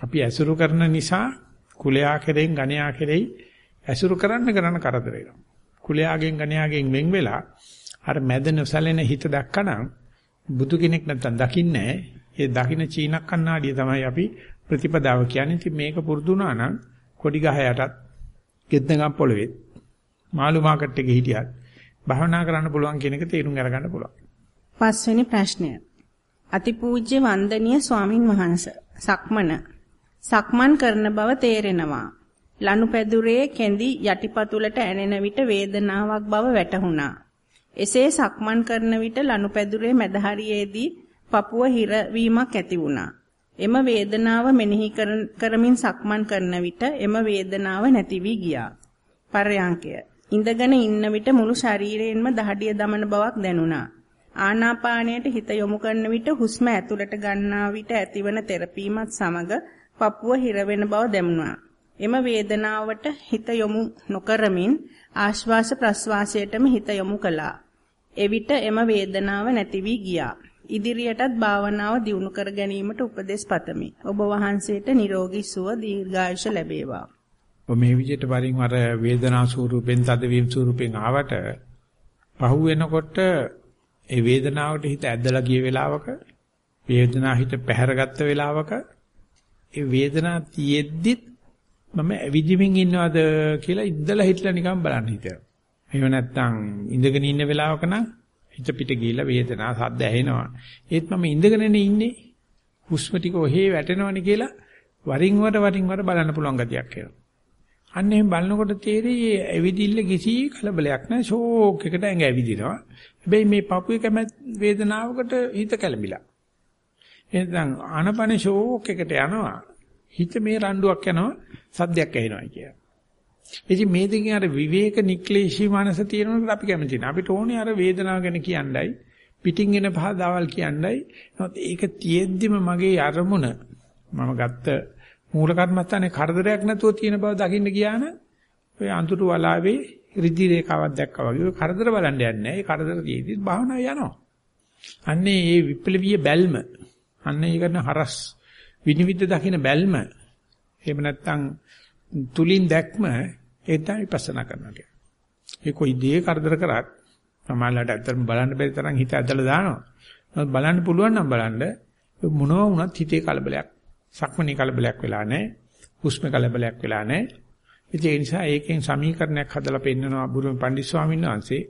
අපි ඇසුරු කරන නිසා කුලයා කෙරෙන් ගණයා කෙරෙහි ඇසුරු කරන්න කරන්න කරදර වෙනවා. කුලයාගෙන් ගණයාගෙන් වෙන් වෙලා අර මැද නොසැලෙන හිත දැක්කනම් බුදු කෙනෙක් නැත්තම් දකින්නේ ඒ දකින්න චීන කන්නාඩිය තමයි අපි ප්‍රතිපදාව කියන්නේ. ඉතින් මේක පුරුදු වුණා නම් කොඩි ගහ යටත් ගෙද්දගම් පොළවේ මාළු මාකට් එකේ හිටියත් භවනා කරන්න පුළුවන් කියන එක තේරුම් අරගන්න පුළුවන්. පස්වෙනි ප්‍රශ්නය. අතිපූජ්‍ය වන්දනීය ස්වාමින් වහන්සේ සක්මන සක්මන් කරන බව තේරෙනවා. ලනුපැදුරේ කෙඳි යටිපතුලට ඇනෙන විට වේදනාවක් බව වැටහුණා. එසේ සක්මන් කරන විට ලනුපැදුරේ මැද හරියේදී පපුව හිර වීමක් ඇති වුණා. එම වේදනාව මෙනෙහි කරමින් සක්මන් කරන විට එම වේදනාව නැති වී ගියා. පරයන්කය. ඉඳගෙන ඉන්න විට මුළු ශරීරයෙන්ම දහඩිය දමන බවක් දැනුණා. ආනාපානයට හිත යොමු කරන විට හුස්ම ඇතුළට ගන්නා විට ඇතිවන තෙරපීමත් සමග පපුව හිර වෙන බව දැනුණා. එම වේදනාවට හිත යොමු නොකරමින් ආශ්වාස ප්‍රශ්වාසයටම හිත යොමු කළා. එවිට එම වේදනාව නැති වී ගියා. ඉදිරියටත් භාවනාව දියුණු කර ගැනීමට උපදෙස් පතමි. ඔබ වහන්සේට නිරෝගී සුව දීර්ඝායුෂ ලැබේවා. ඔ මේ විදිහට වරින් වර වේදනා ස්වරූපෙන් තදවීම ස්වරූපෙන් ආවට පහු වෙනකොට ඒ වේදනාවට හිත ඇදලා ගිය වෙලාවක වේදනාව හිත පැහැරගත්ත වෙලාවක ඒ වේදනාව තියෙද්දිත් මම ඇවිදිමින් ඉන්නවද කියලා ඉඳලා හිටලා නිකන් බලන්න හිතනවා. එහෙම නැත්නම් ඉඳගෙන ඉන්න වෙලාවක නම් හිත පිට ගිහිල්ලා වේදනාව සද්ද ඇහෙනවා. ඒත් මම ඉඳගෙනනේ ඉන්නේ. හුස්ම ටික ඔහේ වැටෙනවනේ කියලා වරින් වර වරින් වර බලන්න පුළුවන් ගතියක් එනවා. අන්න එහෙම බලනකොට තේරෙයි ඇවිදිල්ල කිසි කලබලයක් නැහැ. ෂෝක් එකට ඇඟ ඇවිදිනවා. හැබැයි මේ පපුවේ කැමැත් වේදනාවකට හිත කැළඹිලා. එහෙනම් ආනපන ෂෝක් එකට යනවා. හිත මේ රණ්ඩුවක් යනවා සද්දයක් ඇහෙනවා කියලා. ඉතින් මේ දෙකෙන් අර විවේක නික්ලේශී මනස තියෙනකොට අපි කැමති නෑ. අපිට ඕනේ අර වේදනාව ගැන කියන්නයි, පිටින් එන පහ දවල් කියන්නයි. නමුත් ඒක තියෙද්දිම මගේ අරමුණ මම ගත්ත මූල කර්මස්ථානේ කරදරයක් නැතුව තියෙන බව දකින්න ගියා නම් ඔය අඳුරු වලාවේ රිදි රේඛාවක් දැක්කා වගේ ඔය කරදර බලන්න යන්නේ නැහැ. ඒ කරදර තියෙද්දි භාවනාව යනවා. අන්නේ මේ විප්ලවීය බැල්ම අන්නේ ඒකන හරස් විනිවිද දකින්න බැල්ම එහෙම නැත්නම් තුලින් දැක්ම ඒ තමයි විපස්සනා කරනවා කියන්නේ. ඒ කොයි දේ කරදර කරත් සමාජලට ඇත්තටම බලන්න බැරි තරම් හිත ඇදලා දානවා. නමුත් බලන්න පුළුවන් නම් බලන්න මොනවා වුණත් හිතේ කලබලයක් සක්මණේ කලබලයක් වෙලා නැහැ. හුස්ම කලබලයක් වෙලා නැහැ. ඒ නිසා ඒකෙන් සමීකරණයක් හදලා පෙන්නනවා බුදුම පණ්ඩිත ස්වාමීන් වහන්සේ.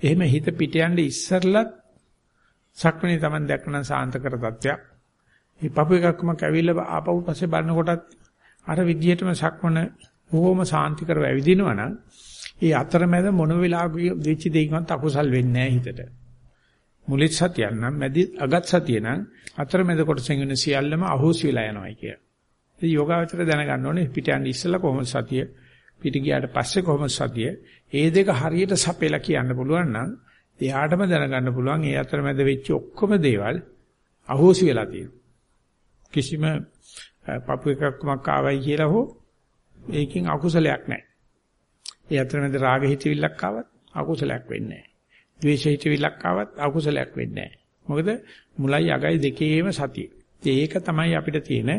එහෙම හිත පිට යන්න ඉස්සරලත් සක්මණේ Taman දැක්කනම් සාන්ත කර තත්ත්වයක්. මේ පපු එකක්ම කැවිලා ආපහු පස්සේ බලනකොටත් අර විදියටම සක්මණ බොහොම සාන්ති කරව ඇවිදිනවා නම් ඒ අතරමැද මොන වෙලාවක වෙච්ච දෙයක්වත් අකුසල් වෙන්නේ නැහැ හිතට. මුලිත සතියක් නම් මැදි අගත් සතිය නම් අතරමැද කොටසෙන් වෙන සියල්ලම අහෝසි වෙලා යනවා කිය. ඉතින් යෝගාවචර දැනගන්න ඕනේ පිට යන්න ඉස්සෙල්ලා කොහොමද සතිය පිට ගියාට පස්සේ කොහොමද සතිය ඒ දෙක හරියට සපෙලා කියන්න පුළුවන් නම් එයාටම දැනගන්න පුළුවන් ඒ අතරමැද වෙච්ච ඔක්කොම දේවල් අහෝසි වෙලා තියෙනවා. කිසිම පපු එකක්මක් ආවයි කියලා හෝ ඒකෙන් අකුසලයක් නැහැ. ඒ අතරමැද රාග හිතවිල්ලක් ආවත් අකුසලයක් වෙන්නේ නැහැ. ද්වේෂ හිතවිල්ලක් ආවත් අකුසලයක් වෙන්නේ නැහැ. මොකද මුලයි අගයි දෙකේම සතිය. ඒක තමයි අපිට තියෙන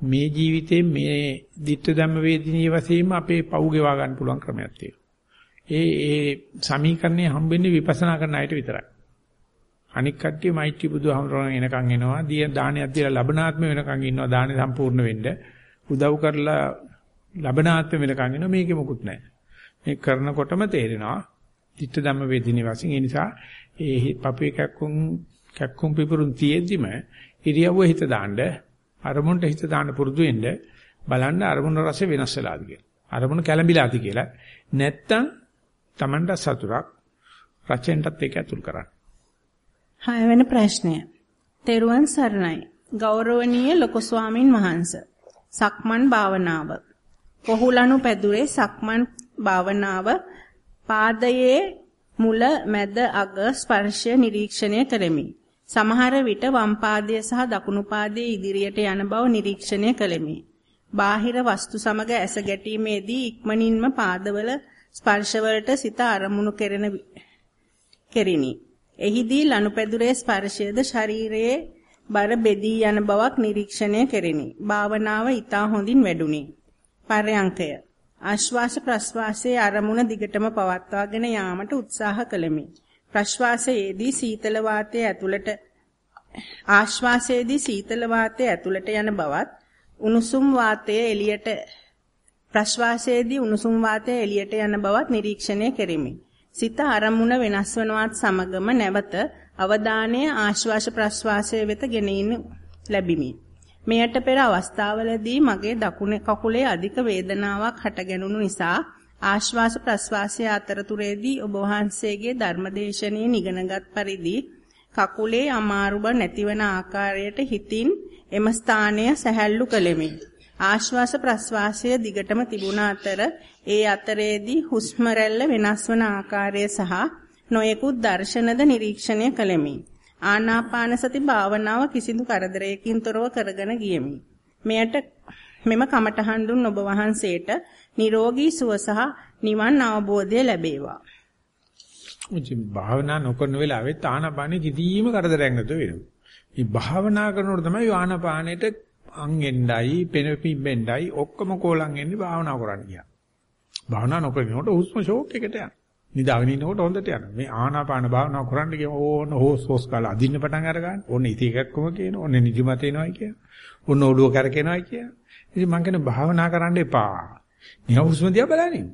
මේ ජීවිතේ මේ ditta ධම්ම වේදිනී වශයෙන්ම අපේ පව් ගෙවා ගන්න පුළුවන් ක්‍රමයක් තියෙනවා. ඒ ඒ සමීකරණය හම්බෙන්නේ විපස්සනා කරන අයට විතරයි. අනික් කට්ටිය මෛත්‍රී බුදුහමරණ එනකන් එනවා. දිය දානයක් දීලා ලබනාත්ම වෙනකන් ඉන්නවා. දානෙ සම්පූර්ණ වෙන්න. උදව් කරලා ලබනාත්ම වෙනකන් ඉන්නවා. මේකේ මොකුත් නැහැ. මේ කරනකොටම තේරෙනවා. ditta ධම්ම වේදිනී වශයෙන් ඒ නිසා ඒ පපුවේ කැක්කුම් කැක්කුම් පිපුරුන් තියෙද්දිම ඉරියව්ව හිත දාන්න අරමුණට හිත දාන්න පුරුදු වෙන්න බලන්න අරමුණ රස වෙනස් වෙලාද කියලා. අරමුණ කැළඹිලාද කියලා. නැත්තම් Tamanda සතුරක් රචෙන්ටත් ඒක ඇතුල් කරන්න. හයවෙනි ප්‍රශ්නය. තෙරුවන් සරණයි. ගෞරවනීය ලොකු ස්වාමින් වහන්සේ. සක්මන් භාවනාව. කොහුලනු පැදුරේ සක්මන් භාවනාව පාදයේ මුල මැද අග ස්පර්ශය නිරීක්ෂණය කරමි. සමහර විට වම් පාදයේ සහ දකුණු පාදයේ ඉදිරියට යන බව නිරීක්ෂණය කළෙමි. බාහිර වස්තු සමග ඇස ගැටීමේදී ඉක්මනින්ම පාදවල ස්පර්ශවලට සිත අරමුණු කෙරෙන කෙරිනි. එහිදී ලනුපැදුරේ ස්පර්ශයද ශරීරයේ බර බෙදී යන බවක් නිරීක්ෂණය කෙරිනි. භාවනාව ඊටා හොඳින් වැඩුණි. පරයන්කය ආශ්වාස ප්‍රශ්වාසයේ අරමුණ දිගටම පවත්වාගෙන යාමට උත්සාහ කළෙමි. ප්‍රශ්වාසයේදී සීතල වාතය ඇතුළට ආශ්වාසයේදී සීතල වාතය ඇතුළට යන බවත් උණුසුම් වාතය එළියට ප්‍රශ්වාසයේදී උණුසුම් වාතය එළියට යන බවත් නිරීක්ෂණය කෙරිමි. සිත අරමුණ වෙනස් වනවත් සමගම නැවත අවධානය ආශ්වාස ප්‍රශ්වාසයේ වෙත ගෙනින් ලැබිමි. මෙයට පෙර අවස්ථාවලදී මගේ දකුණේ කකුලේ අධික වේදනාවක් හටගැනුණු නිසා ආශ්වාස ප්‍රශ්වාසය අතරතුරේදී ඔබ වහන්සේගේ ධර්මදේශනයේ නිගනගත් පරිදි කකුලේ අමාරු බව නැතිවන ආකාරයට හිතින් එම ස්ථානය සැහැල්ලු කළෙමි. ආශ්වාස ප්‍රශ්වාසය දිගටම තිබුණ අතර ඒ අතරේදී හුස්ම රැල්ල වෙනස් වන ආකාරය සහ නොයෙකුත් දර්ශනද නිරීක්ෂණය කළෙමි. ආනාපාන සති භාවනාව කිසිදු කරදරයකින් තොරව කරගෙන ගියමි. මෙයට මෙම කමඨහන් දුන් ඔබ වහන්සේට නිරෝගී සුව සහ නිවන් අවබෝධය ලැබේවා. මුචි භාවනා නොකරන වෙලාවෙත් ආනාපානෙ කිදීම කරදරයක් නැතුව වෙනවා. මේ භාවනා කරනකොට තමයි ආනාපානෙට අං එන්නයි, පෙන පිම්බෙන්නයි ඔක්කොම කෝලම් එන්නේ භාවනා කරන්න ගියා. භාවනා නොකරනකොට හුස්ම ෂෝක් එකට යනවා. නිදාගෙන ඉන්නකොට හොඳට යනවා. මේ ආනාපාන භාවනාව කරන්න ගියම ඕන හොස් හොස් කාලා අදින්න පටන් අර ගන්න. ඕන ඉති එකක්කම කියන. ඕන නිදිමත එනවායි කියන. ඕන ඔළුව කරකිනවායි කියන. ඉතින් මං කියන භාවනා කරන්න එපා. නිකන් හුස්ම දිහා බලන්නේ.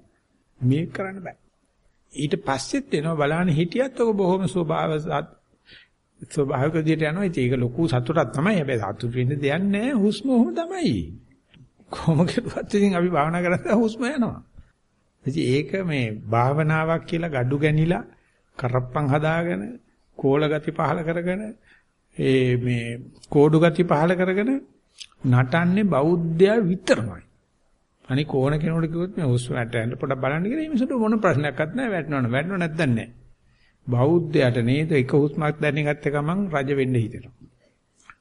මේක කරන්න බෑ. ඊට පස්සෙත් එනවා බලන්න හිටියත් ඔක බොහොම ස්වභාව ස්වභාවික විදිහට යනවා. ඒක ලොකු සතුටක් තමයි. හැබැයි සතුට වෙන්න දෙයක් නැහැ. හුස්ම ඔහොම තමයි. කොහොම කෙරුවත් ඉතින් අපි භාවනා කරද්දී හුස්ම යනවා. ඉතින් ඒක මේ භාවනාවක් කියලා gadu ගැනිලා කරප්පන් හදාගෙන කෝල ගති පහල කරගෙන ඒ මේ කෝඩු ගති පහල කරගෙන නටන්නේ බෞද්ධයා විතරමයි. අනික ඕන කෙනෙකුට කිව්වොත් මේ හුස්ම වැටෙන්න පොඩක් බලන්න කියලා මේ මිසුට මොන ප්‍රශ්නයක්වත් නැහැ වැටෙනවනේ වැටෙනව නැත්නම් නැහැ. බෞද්ධයාට නේද එක හුස්මක් දැනෙන ගත්ත ගමන් රජ වෙන්න හිතෙනවා.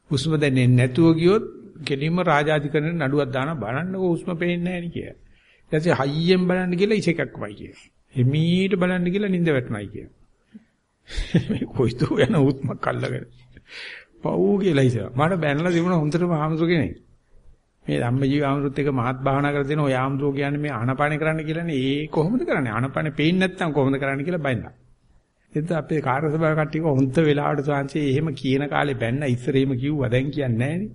හුස්ම දැනෙන්නේ නැතුව ගියොත් කෙලින්ම රාජාධිකරණ නඩුවක් දාන බලන්නකො හුස්ම පේන්නේ නැහැ නේ කියලා. ඊට පස්සේ හයියෙන් බලන්න කියලා ඉස එකක් වයි කියනවා. එමීට බලන්න කියලා නිින්ද වැටුණයි කියන. මේ කොයිද යන උත්මක් අල්ලගෙන. පව් කියලා ඉතින්. මට බැනලා තිබුණා හොඳටම ආමසු කෙනෙක්. මේ ධම්මජීව ආමරුත් එක මහත් භාවනා කරලා දෙන ඔය ආමසු කියන්නේ මේ ආනපාන කරන්න කියලානේ. ඒ කොහොමද කරන්නේ? ආනපාන පේන්නේ නැත්නම් කොහොමද කරන්න කියලා බයින්නා. එතන අපේ කාර්ය සභාව කට්ටිය හොන්ත වෙලාවට සාංශේ එහෙම කියන කාලේ බැන්න ඉස්සර එහෙම කිව්වා දැන් කියන්නේ නැහනේ.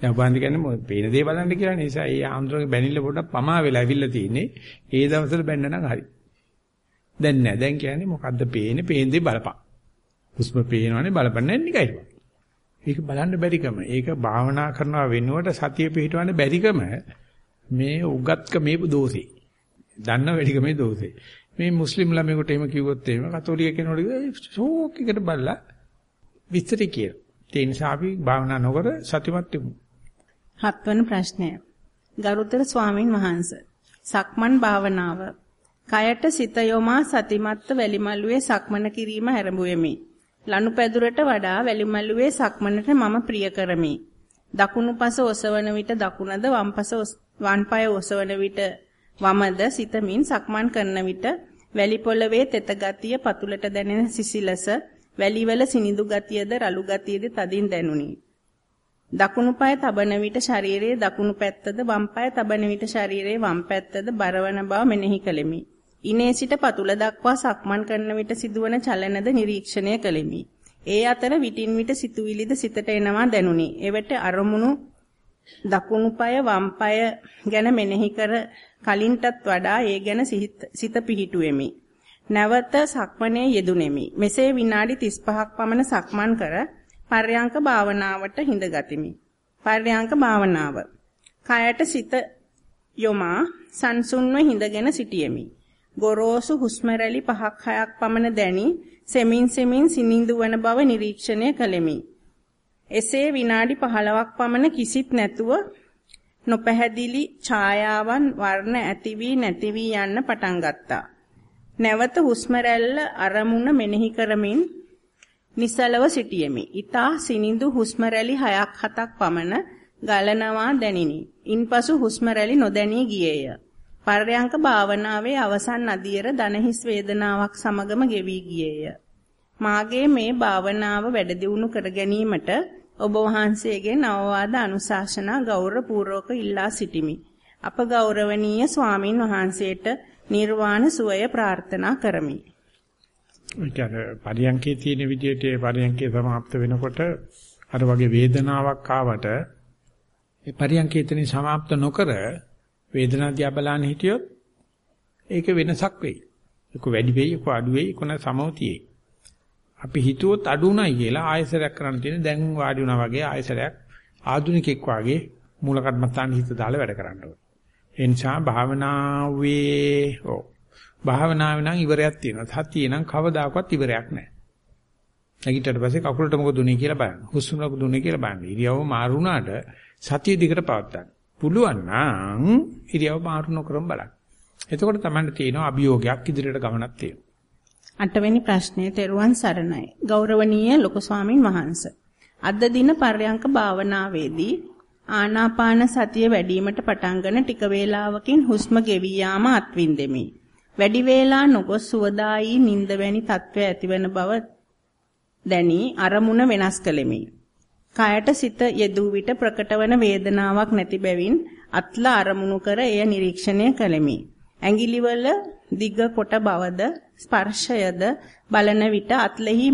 දැන් ඔබන්දි කියන්නේ පේන දේ බලන්න කියලා නිසා ඒ ආම්ද්‍රගේ බැනිල්ල පොඩ්ඩක් පමා වෙලා ඇවිල්ලා තියෙන්නේ. ඒ දවස්වල බැන්න නම් හරි. දැන් නෑ. දැන් කියන්නේ මොකද්ද පේන්නේ? පේන දේ බලපන්. හුස්ම පේනවනේ බලපන් නැන්නේ නිකයි. ඒක බලන්න බැරිකම. ඒක භාවනා කරනවා වෙනුවට සතිය පිහිටවන්න බැරිකම මේ උගත්කමේ දෝෂේ. දන්න වැඩිකමේ දෝෂේ. මේ මුස්ලිම් ළමයෙකුට එහෙම කිව්වොත් එහෙම කතෝලික කෙනෙකුට ෂෝක් එකට බලලා විස්තර කියන. ඒ නිසා අපි භාවනා නොකර සතිමත් වෙමු. හත්වන ප්‍රශ්නය. ගරුතර ස්වාමින් වහන්සේ. සක්මන් භාවනාව. කයට සිත යොමා සතිමත්ව වැලිමල්ුවේ සක්මන කිරීම ආරම්භුවෙමි. ලනුපැදුරට වඩා වැලිමල්ුවේ සක්මනට මම ප්‍රිය කරමි. දකුණු පස ඔසවන විට දකුණද වම් පස වම් පාය ඔසවන විට වමද සිතමින් සක්මන් කරන විට වැලි පොළවේ තෙත ගතිය පතුලට දැනෙන සිසිලස වැලිවල සිනිඳු ගතියද රළු ගතියද තදින් දැනුනි. දකුණු පාය තබන විට ශරීරයේ දකුණු පැත්තද වම් පාය තබන විට ශරීරයේ වම් පැත්තද බරවන බව මෙනෙහි කළෙමි. ඉනේ සිට පතුල දක්වා සක්මන් කරන විට සිදුවන චලනද නිරීක්ෂණය කළෙමි. ඒ අතර විටින් විට සිතුවිලිද සිතට එනවා දැනුනි. එවිට අරමුණු දකුණු පාය වම් පාය ගැන මෙනෙහි කර කලින්ටත් වඩා ඒ ගැන සිත පිහිටුවෙමි. නැවත සක්මනේ යෙදුණෙමි. මෙසේ විනාඩි 35ක් පමණ සක්මන් කර පර්යංක භාවනාවට හිඳගතිමි. පර්යංක භාවනාව. කයට සිත යොමා සංසුන්ව හිඳගෙන සිටියෙමි. ගොරෝසු හුස්ම රැලි 5ක් 6ක් පමණ දැනි සෙමින් සෙමින් සිනිඳු වන බව නිරීක්ෂණය කළෙමි. එසේ විනාඩි 15ක් පමණ කිසිත් නැතුව නොපැහැදිලි ඡායාවන් වර්ණ ඇති වී නැති වී යන්න පටන් ගත්තා. නැවත හුස්ම රැල්ල අරමුණ මෙනෙහි කරමින් නිසලව සිටියෙමි. ඊතා සිනිඳු හුස්ම රැලි 6ක් 7ක් පමණ ගලනවා දැනිනි. ඉන්පසු හුස්ම රැලි නොදැනී ගියේය. පර්යංක භාවනාවේ අවසන් අදියර දනහිස් වේදනාවක් සමගම ගෙවි ගියේය. මාගේ මේ භාවනාව වැඩ දියුණු කර ගැනීමට ඔබ වහන්සේගෙන් අවවාද අනුශාසනා ගෞරවපූර්වක ඉල්ලා සිටිමි. අප ගෞරවනීය ස්වාමින් වහන්සේට නිර්වාණ සුවය ප්‍රාර්ථනා කරමි. ඒ කියන්නේ පරියන්කේ තියෙන විදිහට පරියන්කේ સમાપ્ત වෙනකොට අර වගේ වේදනාවක් ආවට ඒ පරියන්කේ එතනින් સમાપ્ત නොකර වේදනාව දිහා බලන්න හිටියොත් ඒක වෙනසක් වෙයි. ඒක වැඩි වෙයි, ඒක අඩු වෙයි, ඒක සමෝතියේ. අපි හිතුවොත් අඩුණයි කියලා ආයසරයක් කරන්න තියෙන දැන් වාඩි වුණා වගේ ආයසරයක් ආදුනිකෙක් වාගේ මූල කර්මස්ථාන හිත දාලා වැඩ කරන්න ඕනේ. ඒ නිසා භාවනාවේ ඔව් භාවනාවේ නම් ඉවරයක් තියෙනවා. සතියේ නම් කවදාකවත් ඉවරයක් නැහැ. නැගිටට පස්සේ කකුලට මොකද උනේ කියලා බලන්න. හුස්ම මොකද උනේ කියලා බලන්න. ඉරියව්ව මාරුණාට සතිය දිගට පවත්වා පුළුවන් නම් ඉරියව්ව මාරු නොකරම බලන්න. එතකොට තමයි තියෙනවා අභියෝගයක් ඉදිරියට ගමනක් තියෙනවා. අටවෙනි ප්‍රශ්නය තෙරුවන් සරණයි. ගෞරවනීය ලොකු ස්වාමින් වහන්සේ. අද දින පර්යංක භාවනාවේදී ආනාපාන සතිය වැඩිවීමට පටන්ගෙන ටික වේලාවකින් හුස්ම ගෙවී යාම අත්විඳෙමි. වැඩි වේලා නොගොස් සුවදායි නිින්ද වැනි තත්ත්වය ඇතිවන බව දැනි අරමුණ වෙනස් කළෙමි. කයට සිත යෙදූ විට ප්‍රකටවන වේදනාවක් නැති බැවින් අත්ල අරමුණු කර එය නිරීක්ෂණය කළෙමි. ඇඟිලිවල දිග කොට බවද ස්පර්ශයද බලන විට අත්ලෙහි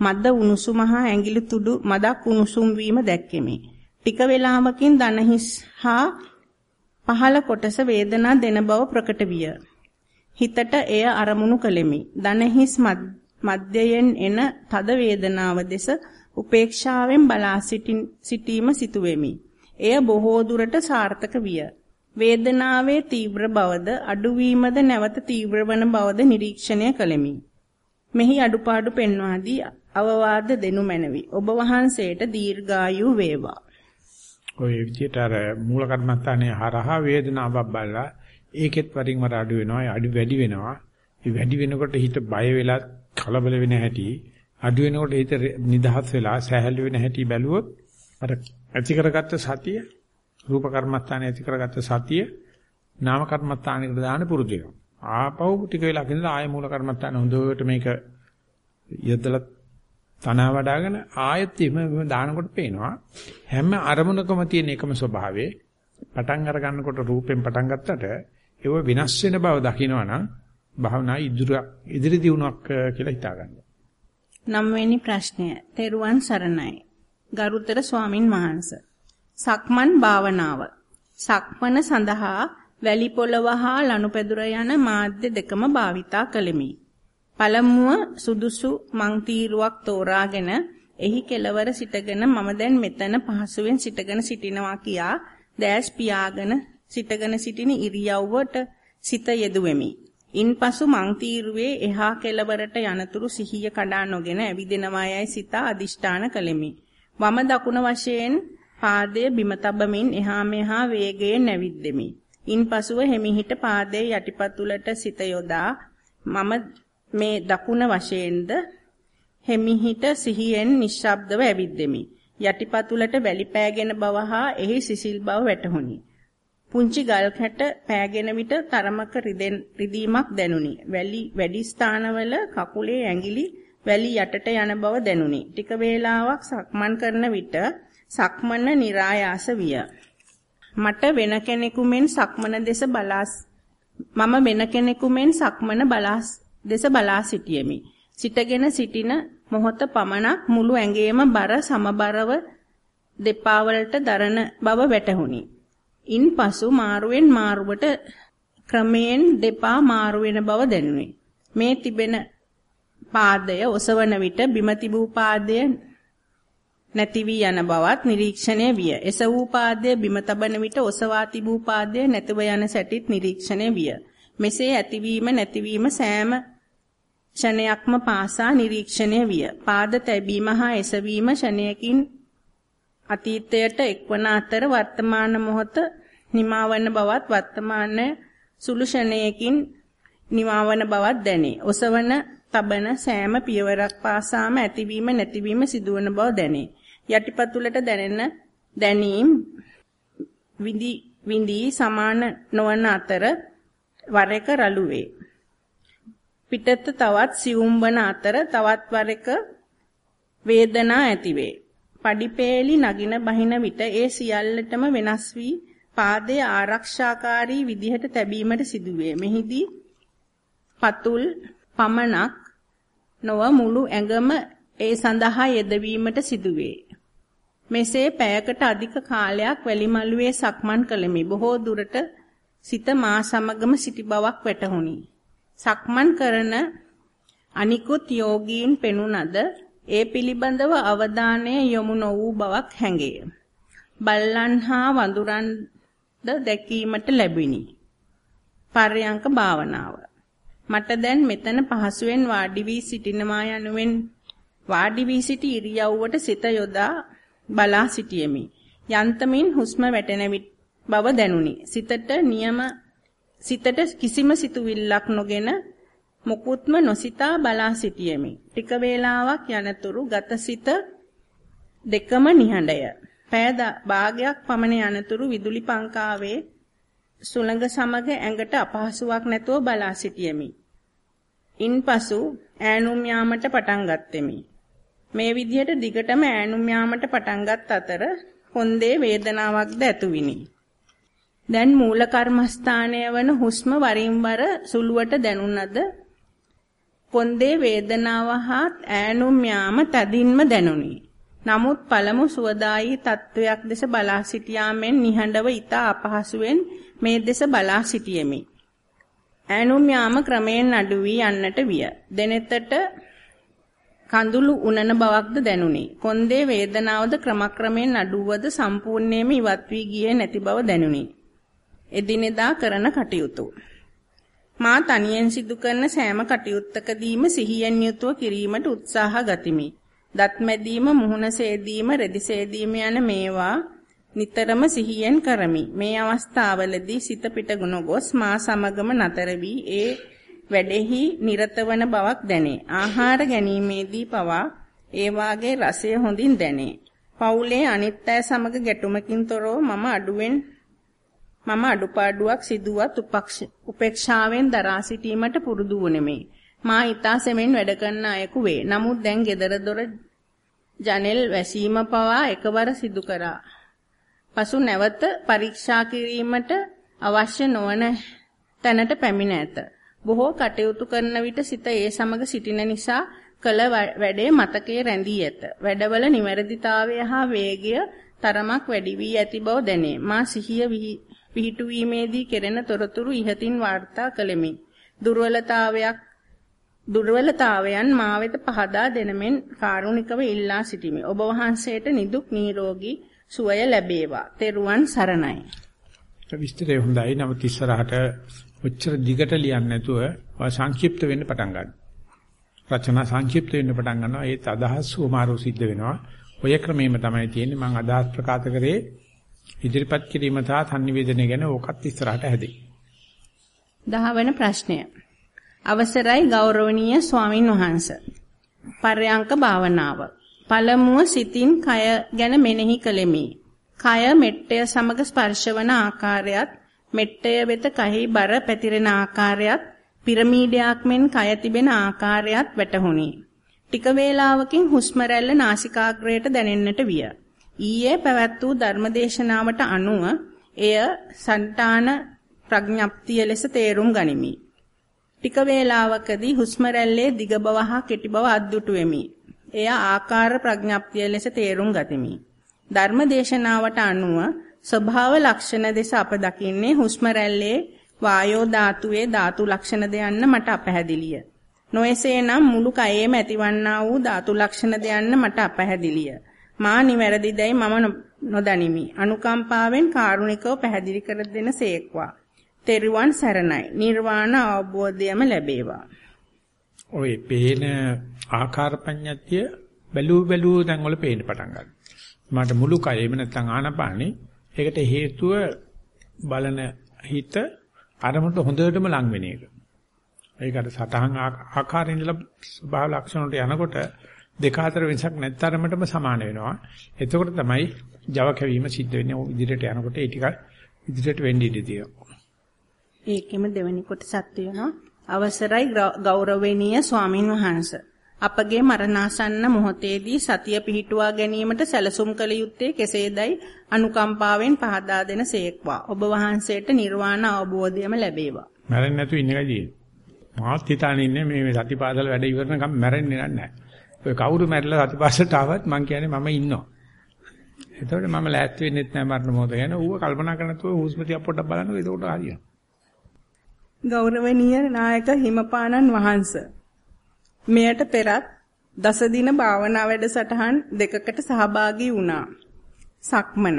මද උණුසුම හා ඇඟිලි තුඩු මදක් උණුසුම් වීම දැක්කෙමි. ටික වේලාවකින් දනහිස් හා පහළ කොටස වේදනා දෙන බව ප්‍රකට විය. හිතට එය අරමුණු කළෙමි. දනහිස් මධ්‍යයෙන් එන තද වේදනාව දෙස උපේක්ෂාවෙන් බලා සිටීම සිටුවෙමි. එය බොහෝ දුරට සාර්ථක විය. වේදනාවේ තීව්‍ර බවද අඩුවීමද නැවත තීව්‍ර වන බවද නිරීක්ෂණය කළෙමි. මෙහි අඩුපාඩු පෙන්වා දී අවවාද දෙනු මැනවි. ඔබ වහන්සේට දීර්ඝායු වේවා. ඔය විදිහට අර මූල කර්මස්ථානයේ හරහා වේදනාවක් බලලා ඒකෙත් වරින් වර අඩු වෙනවා, අඩු වැඩි වෙනවා. ඒ වැඩි වෙනකොට හිත බය වෙලා කලබල වෙන හැටි, අඩු වෙනකොට හිත නිදහස් වෙලා සැහැල්ලු වෙන හැටි බැලුවොත් අර ඇති කරගත්ත සතිය රූප කර්මස්ථානයේ ඇති කරගත්ත සතිය නාම කර්මස්ථානයකට දාන්න පුරුදු වෙනවා. ආපහු ටික වෙලාවකින් ආය මූල කර්මස්ථාන හොඳට මේක යද්දලා තනවා වඩාගෙන ආයෙත් එම දානකොට පේනවා හැම අරමුණකම තියෙන එකම ස්වභාවය පටන් අර ගන්නකොට රූපෙන් පටන් ගත්තට ඒව විනාශ වෙන බව දකිනවනම් භාවනා ඉදිරි ඉදිරි දියුණුවක් කියලා හිතා ගන්නවා. 9 ප්‍රශ්නය. තෙරුවන් සරණයි. ගරුතර ස්වාමින් වහන්සේ. සක්මන් භාවනාව. සක්මන සඳහා වැලි පොළව හා ලනුපැදුර යන මාධ්‍ය දෙකම භාවිතා කළෙමි. පළමුව සුදුසු මං තීරුවක් තෝරාගෙන එහි කෙළවර සිටගෙන මම දැන් මෙතන පහසුවෙන් සිටගෙන සිටිනවා කියා දැස් පියාගෙන සිටගෙන සිටින ඉරියව්වට සිත යෙදුවෙමි. ඉන්පසු මං තීරුවේ එහා කෙලවරට යනතුරු සිහිය කඩා නොගෙන ඇවිදිනවා යයි සිතා අදිෂ්ඨාන කළෙමි. වම දකුණ වශයෙන් පාදයේ බිම තබමින් එහා මෙහා වේගයෙන් නැවිද්දෙමි. ඉන්පසුව හිමිහිට පාදයේ යටිපතුලට සිත යොදා මම මේ දකුණ වශයෙන්ද හිමිහිට සිහියෙන් නිශ්ශබ්දව ඇවිද්දෙමි. යටිපතුලට වැලි පෑගෙන බව හා එහි සිසිල් බව වැටහුණි. පුංචි ගල් කැට පෑගෙන විට තරමක රිදීමක් දැනුනි. වැලි වැඩි ස්ථානවල කකුලේ ඇඟිලි වැලි යටට යන බව දැනුනි. ටික වේලාවක් සක්මන් කරන විට සක්මන નિરાයාස විය. මට වෙන කෙනෙකු මෙන් සක්මන දෙස බලා මම වෙන කෙනෙකු මෙන් සක්මන බලා දෙස බලා සිටියෙමි. සිටගෙන සිටින මොහොත පමණක් මුළු ඇඟේම බර සමබරව දෙපා වලට දරන බව වැටහුණි. ඉන්පසු මාරුවෙන් මාරුවට ක්‍රමයෙන් දෙපා මාරු වෙන බව දැනුනි. මේ තිබෙන පාදය ඔසවන විට බිම තිබූ පාදය නැති වී යන බවත් නිරීක්ෂණය විය. එස වූ පාදය බිම තබන විට ඔසවා තිබූ පාදය නැතිව යන සැටිත් නිරීක්ෂණය විය. මෙසේ ඇතිවීම නැතිවීම සෑම ෂණයක්ම පාසා නිරීක්ෂණය විය. පාද තැබීම හා එසවීම ෂණයකින් අතීතයට එක්වන අතර වර්තමාන මොහොත නිමාවන බවත් වර්තමාන සුළු ෂණයකින් නිමාවන බවත් දැනේ. ඔසවන තබන සෑම පියවරක් පාසාම ඇතිවීම නැතිවීම සිදුවන බව දැනේ. යටිපතුලට දැනෙන දැනීම් විඳි විඳි සමාන නොවන අතර වර එක රළු වේ. පිටත තවත් සියුම් වන අතර තවත් වර එක වේදනා ඇතිවේ. පඩිපේලි නගින බහින විට ඒ සියල්ලටම වෙනස් වී පාදයේ ආරක්ෂාකාරී විදිහට තැබීමට සිදුවේ. මෙහිදී පතුල් පමණක් නොව මුළු ඇඟම ඒ සඳහා යෙදවීමට සිදුවේ. මෙසේ පැයකට අධික කාලයක් වැලිමලුවේ සක්මන් කළෙමි. බොහෝ දුරට සිත මා සමගම සිටි බවක් වැටහුණි. සක්මන් කරන අනිකුත් යෝගීන් පෙනුනද ඒ පිළිබඳව අවධානය යොමු නො වූ බවක් හැඟේ. බල්ලන් හා වඳුරන් ද දැකීමට ලැබිනි. පර්යංක භාවනාව. මට දැන් මෙතන පහසුවෙන් වාඩි වී සිටිනවා යනුවෙන් වාඩි වී සිටි ඉරියව්වට සිත යොදා බලා සිටියෙමි. යන්තමින් හුස්ම වැටෙන බව දැනුනි. සිතට නියම සිතට කිසිම සිතුවිල්ලක් නොගෙන මොකුත්ම නොසිතා බලා සිටියෙමි. ටික වේලාවක් යනතුරු ගතසිත දෙකම නිහඬය. පෑය භාගයක් පමණ යනතුරු විදුලි පංකාවේ සුළඟ සමග ඇඟට අපහසුාවක් නැතුව බලා සිටියෙමි. ඉන්පසු ඈනුම් යාමට පටන් ගත්ෙමි. මේ විදිහට දිගටම ඈනුම් යාමට පටන්ගත් අතර කොන්දේ වේදනාවක්ද ඇතුවිනි. දැන් මූල කර්මස්ථානය වන හුස්ම වරින් වර සුළුවට දැනුණද කොන්දේ වේදනාව හා ඈනුම් යාම තදින්ම දැනුනි. නමුත් පළමු සුවදායි තත්වයක් දෙස බලා සිටියාමෙන් නිහඬව ඊට අපහසුවෙන් මේ දෙස බලා සිටියෙමි. ඈනුම් යාම ක්‍රමයෙන් අඩු වී යන්නට විය. දෙනෙතට කඳුළු උනන බවක්ද දැනුනි. කොන්දේ වේදනාවද ක්‍රමක්‍රමයෙන් අඩුවද සම්පූර්ණයෙන්ම ඉවත් වී ගියේ නැති බව දැනුනි. එදිනෙදා කරන කටයුතු. මා තනියෙන් සිදු කරන සෑම කටයුත්තකදීම සිහියෙන් යුතුව කිරීමට උත්සාහ ගතිමි. දත් මැදීම, මුහුණ සේදීම, රෙදි සේදීම යන මේවා නිතරම සිහියෙන් කරමි. මේ අවස්ථාවලදී සිත පිටගුණ ගොස් මා සමගම නතර වී ඒ වැඩෙහි නිරතවන බවක් දැනේ. ආහාර ගැනීමේදී පවා ඒ වාගේ රසය හොඳින් දැනේ. පවුලේ අනිත් අය සමග ගැටුමකින් තොරව මම අඩුවෙන් මම අඩුපාඩුවක් සිදුවත් උපේක්ෂාවෙන් දරා සිටීමට පුරුදු වුනිමි. මා ඊතා සෙමෙන් වැඩ කරන අයෙකු වේ. නමුත් දැන් gedara dora ජනෙල් වැසීම පවා එකවර සිදු කරා. පසු නැවත පරීක්ෂා කිරීමට අවශ්‍ය නොවන තැනට පැමිණ ඇත. බොහෝ කටයුතු කරන විට සිත ඒ සමග සිටින නිසා කළ වැඩේ මතකයේ රැඳී ඇත. වැඩවල නිවැරදිතාවය හා වේගය තරමක් වැඩි වී ඇති බව දැනේ. මා සිහිය පිහිටුවීමේදී කෙරෙන තොරතුරු ඉහතින් වාර්තා කළෙමි. දුර්වලතාවයක් දුර්වලතාවයන් මා වෙත පහදා දෙනමෙන් කාරුණිකව ඉල්ලා සිටිමි. ඔබ වහන්සේට නිදුක් නිරෝගී සුවය ලැබේවා. තෙරුවන් සරණයි. විස්තරය හොඳයි. නමුත් ඉස්සරහට ඔච්චර දිගට ලියන්නේ නැතුව සංක්ෂිප්ත වෙන්න පටන් ගන්න. රචනා සංක්ෂිප්ත වෙන්න පටන් ගන්නවා. ඒත් අදහස් සුමාරු සිද්ධ වෙනවා. ඔය ක්‍රමෙම තමයි තියෙන්නේ. මම අදහස් ප්‍රකාශ කරේ ඉදිරිපත් කිරීම සහ sannivedana ගැන ඕකත් ඉස්සරහට හැදේ. දහවන ප්‍රශ්නය. අවසරයි ගෞරවනීය ස්වාමින් වහන්ස. පර්යංක භාවනාව. පළමුව සිතින් කය ගැන මෙනෙහි කළෙමි. කය මෙට්ටය සමග ස්පර්ශවන ආකාරයත් මෙට්ටය වෙත කහි බර පැතිරෙන ආකාරයත් පිරමීඩයක් මෙන් කය තිබෙන ආකාරයත් වැටහුණි. ටික වේලාවකින් හුස්ම රැල්ල නාසිකාග්‍රයට දැනෙන්නට විය. ඊයේ පැවැත් වූ ධර්මදේශනාවට අනුව එය సంతාන ප්‍රඥප්තිය ලෙස තේරුම් ගනිමි. ටික වේලාවකදී හුස්ම රැල්ලේ දිග බව හා කෙටි බව අද්දුටු වෙමි. එය ආකාර ප්‍රඥප්තිය ලෙස තේරුම් ගතිමි. ධර්මදේශනාවට අනුව ස්වභාව ලක්ෂණ දෙස අප දකින්නේ හුස්ම රැල්ලේ වායෝ ධාතුවේ ධාතු ලක්ෂණ දෙයන්න මට අපැහැදිලිය. නොයසේනම් මුළු කයේම ඇතිවන්නා වූ ධාතු ලක්ෂණ දෙයන්න මට අපැහැදිලිය. මා නිවැරදිදයි මම නොදනිමි. අනුකම්පාවෙන් කාරුණිකව පැහැදිලි කර දෙන සේක්වා. තෙරුවන් සරණයි. නිර්වාණ අවබෝධයම ලැබේවා. ඔය පේන ආකාර පඤ්ඤත්‍ය බැලූ බැලූ තැන් වල පේන්න පටන් ගන්නවා. මට මුළු කයෙම නැත්නම් ආනපානේ ඒකට හේතුව බලන හිත අරමුණට හොඳටම ලං වෙන එක. ඒකට සතහන් ආකාරයෙන් ඉඳලා ස්වභාව ලක්ෂණ වලට යනකොට දෙක අතර වෙනසක් නැත්තරමටම සමාන වෙනවා. එතකොට තමයි Java කැවීම සිද්ධ වෙන්නේ. ඉදිරියට යනකොට ඒ ටික ඉදිරියට වෙන්න ඉඩ තියෙනවා. ඒකෙම දෙවෙනි කොටසක් තියෙනවා. අවසරයි ගෞරවණීය ස්වාමින් වහන්සේ. අපගේ මරණාසන්න මොහොතේදී සතිය පිහිටුවා ගැනීමට සැලසුම් කළ යුත්තේ කෙසේදයි අනුකම්පාවෙන් පහදා දෙන සේක්වා. ඔබ වහන්සේට නිර්වාණ අවබෝධයම ලැබේවා. මැරෙන්නේ නැතුව ඉන්න එකයි තියෙන්නේ. මාත් හිතානේ ඉන්නේ මේ සතිපාසල වැඩ ඉවරනකම් මැරෙන්නේ නැහැ. ඔය කවුරු මැරිලා සතිපාසලට ආවත් මං කියන්නේ මම ඉන්නවා. එතකොට මම ලෑස්ති වෙන්නෙත් නැහැ මරණ මොහොත ගැන. ඌව කල්පනා කරන තුව හුස්ම ටික පොඩ්ඩක් බලන්නකෝ. එතකොට හරියනවා. ගෞරවනීය නායක හිමපාණන් වහන්සේ මෙයට පෙරත් දස දින භාවනා වැඩසටහන් දෙකකට සහභාගී වුණා. සක්මන.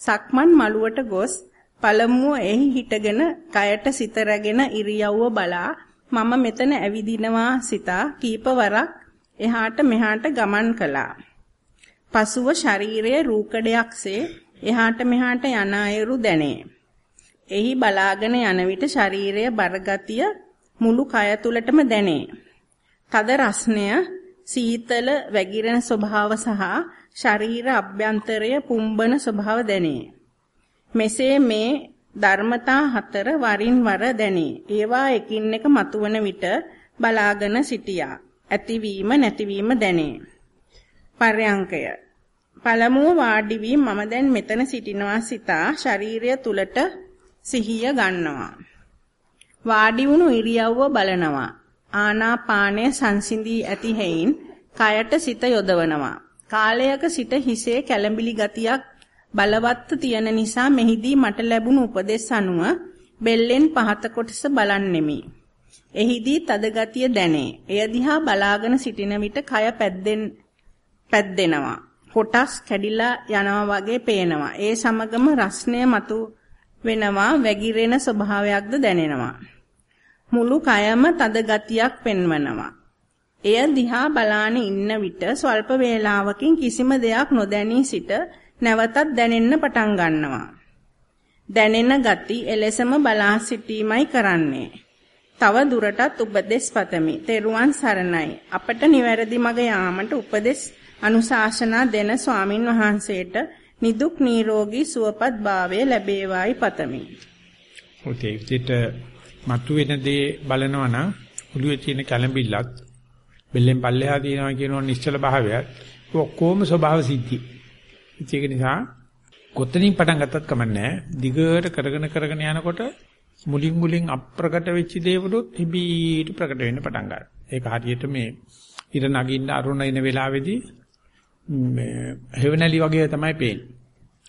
සක්මන් මළුවට ගොස් පළමුව එහි හිටගෙන කයට සිත රැගෙන ඉරියව්ව බලා මම මෙතන ඇවිදිනවා සිතා කීපවරක් එහාට මෙහාට ගමන් කළා. පසුව ශරීරයේ රූකඩයක්සේ එහාට මෙහාට යන අයුරු දැනේ. එහි බලාගෙන යන විට ශරීරයේ බරගතිය මුළු කය තුලටම දැනේ. තද රස්නය, සීතල වැగిරෙන ස්වභාව සහ ශරීර අභ්‍යන්තරය පුම්බන ස්වභාව දැනේ. මෙසේ මේ ධර්මතා හතර වරින් වර දැනේ. ඒවා එකින් එක මතුවන විට බලාගෙන සිටියා. ඇතිවීම නැතිවීම දැනේ. පර්යංකය පළමුව වාඩි වී මම දැන් මෙතන සිටිනවා සිතා ශරීරය තුලට සිහිය ගන්නවා. වාඩි වුණු ඉරියව්ව බලනවා. ආනාපානය සංසිඳී ඇති හේයින් කයට සිත යොදවනවා. කාලයක සිට හිසේ කැළඹිලි ගතියක් බලවත්ව තියෙන නිසා මෙහිදී මට ලැබුණු උපදෙස් අනුව බෙල්ලෙන් පහත කොටස බලන්නෙමි. එහිදී තද ගතිය දැනේ. එය දිහා බලාගෙන සිටින විට කය පැද්දෙන් පැද්දෙනවා. කොටස් කැඩිලා යනවා වගේ පේනවා. ඒ සමගම රස්නය මතු වෙනවා වැగిරෙන ස්වභාවයක්ද දැනෙනවා. මුළු කයම තද ගතියක් පෙන්වනවා. එය දිහා බලාන ඉන්න විට ස්වල්ප වේලාවකින් කිසිම දෙයක් නොදැනී සිට නැවතත් දැනෙන්න පටන් ගන්නවා. දැනෙන ගති එලෙසම බලා සිටීමයි කරන්නේ. තව දුරටත් උපදෙස් පතමි. තෙරුවන් සරණයි. අපට නිවැරදි මඟ යාමට උපදෙස් අනුශාසනා දෙන ස්වාමින් වහන්සේට නිදුක් නිරෝගී සුවපත් භාවය ලැබේවායි පතමි. ඔතේ විදිහට මතුවෙන දේ බලනවා නම් ඔළුවේ තියෙන කැළඹිල්ලත් බෙල්ලෙන් පල්ලෙහා තියෙනවා කියනවා නිශ්චල භාවයත් ඔක්කොම ස්වභාව සිද්ධි. ඒක නිසා කොතනින් පටන් ගත්තත් කමන්නේ දිගට කරගෙන කරගෙන යනකොට මුලින් මුලින් අප්‍රකට වෙච්ච දේවලුත් හිබීට ප්‍රකට වෙන්න පටන් ගන්නවා. ඒක හරියට මේ ඉර නගින්න අරුණ එන වෙලාවේදී මේ හෙවණලි වගේ තමයි පේන්නේ.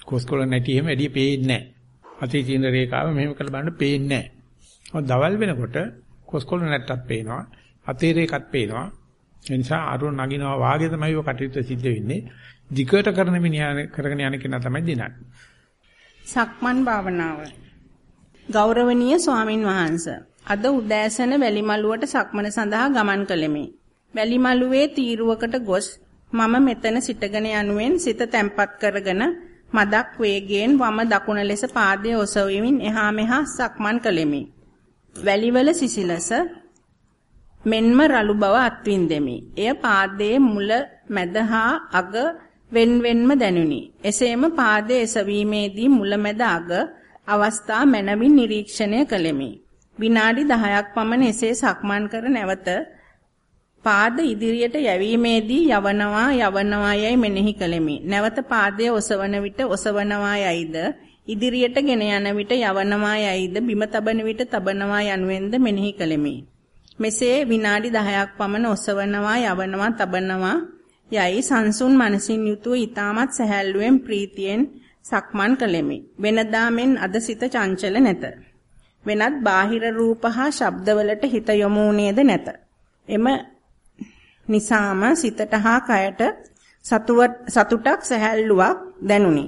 කොස්කොල නැටි එහෙම වැඩි පේන්නේ නැහැ. අතේ තියෙන රේඛාව මෙහෙම කරලා බලන්න පේන්නේ නැහැ. දවල් වෙනකොට කොස්කොල නැට්ටක් පේනවා. අතේ රේඛත් පේනවා. ඒ නිසා අරුණ නගිනවා වාගේ තමයි ඔය කටයුත්ත සිද්ධ වෙන්නේ. දිගට කරන මිනිහා කරගෙන යන කෙනා තමයි දිනන්නේ. සක්මන් භාවනාව. ගෞරවනීය ස්වාමින් වහන්සේ අද උදෑසන වැලිමලුවට සක්මන සඳහා ගමන් කළෙමි. වැලිමලුවේ තීරුවකට ගොස් මම මෙතන සිටගෙන යනුවෙන් සිත තැම්පත් කරගෙන මදක් වේගයෙන් වම දකුණ ලෙස පාදයේ ඔසවමින් එහා මෙහා සක්මන් කළෙමි. වැලිවල සිසිලස මෙන්ම රළු බව අත්විඳෙමි. එය පාදයේ මුල මැද හා අග wen wenම දැනුනි. එසේම පාදයේ එසවීමේදී මුල මැද අග අවස්ථා මනවින් නිරීක්ෂණය කළෙමි. විනාඩි 10ක් පමණ එසේ සක්මන් කර නැවත පාද ඉදිරියට යැවීමේදී යවනවා යවනවා යයි මෙනෙහි කළෙමි. නැවත පාදයේ ඔසවන විට ඔසවනවා යයිද ඉදිරියට ගෙන යන විට යවනවා යයිද බිම තබන විට තබනවා යනුවෙන්ද මෙනෙහි කළෙමි. මෙසේ විනාඩි 10ක් පමණ ඔසවනවා යවනවා තබනවා යයි සංසුන් මනසින් යුතුව ඊටමත් සැහැල්ලුවෙන් ප්‍රීතියෙන් සක්මන් කළෙමි. වෙනදා මෙන් අද සිත චංචල නැත. වෙනත් බාහිර රූප හා ශබ්දවලට හිත යොමුුනේද නැත. එම නිසාම සිතට හා කයට සතුටක් සැහැල්ලුවක් දැනුනි.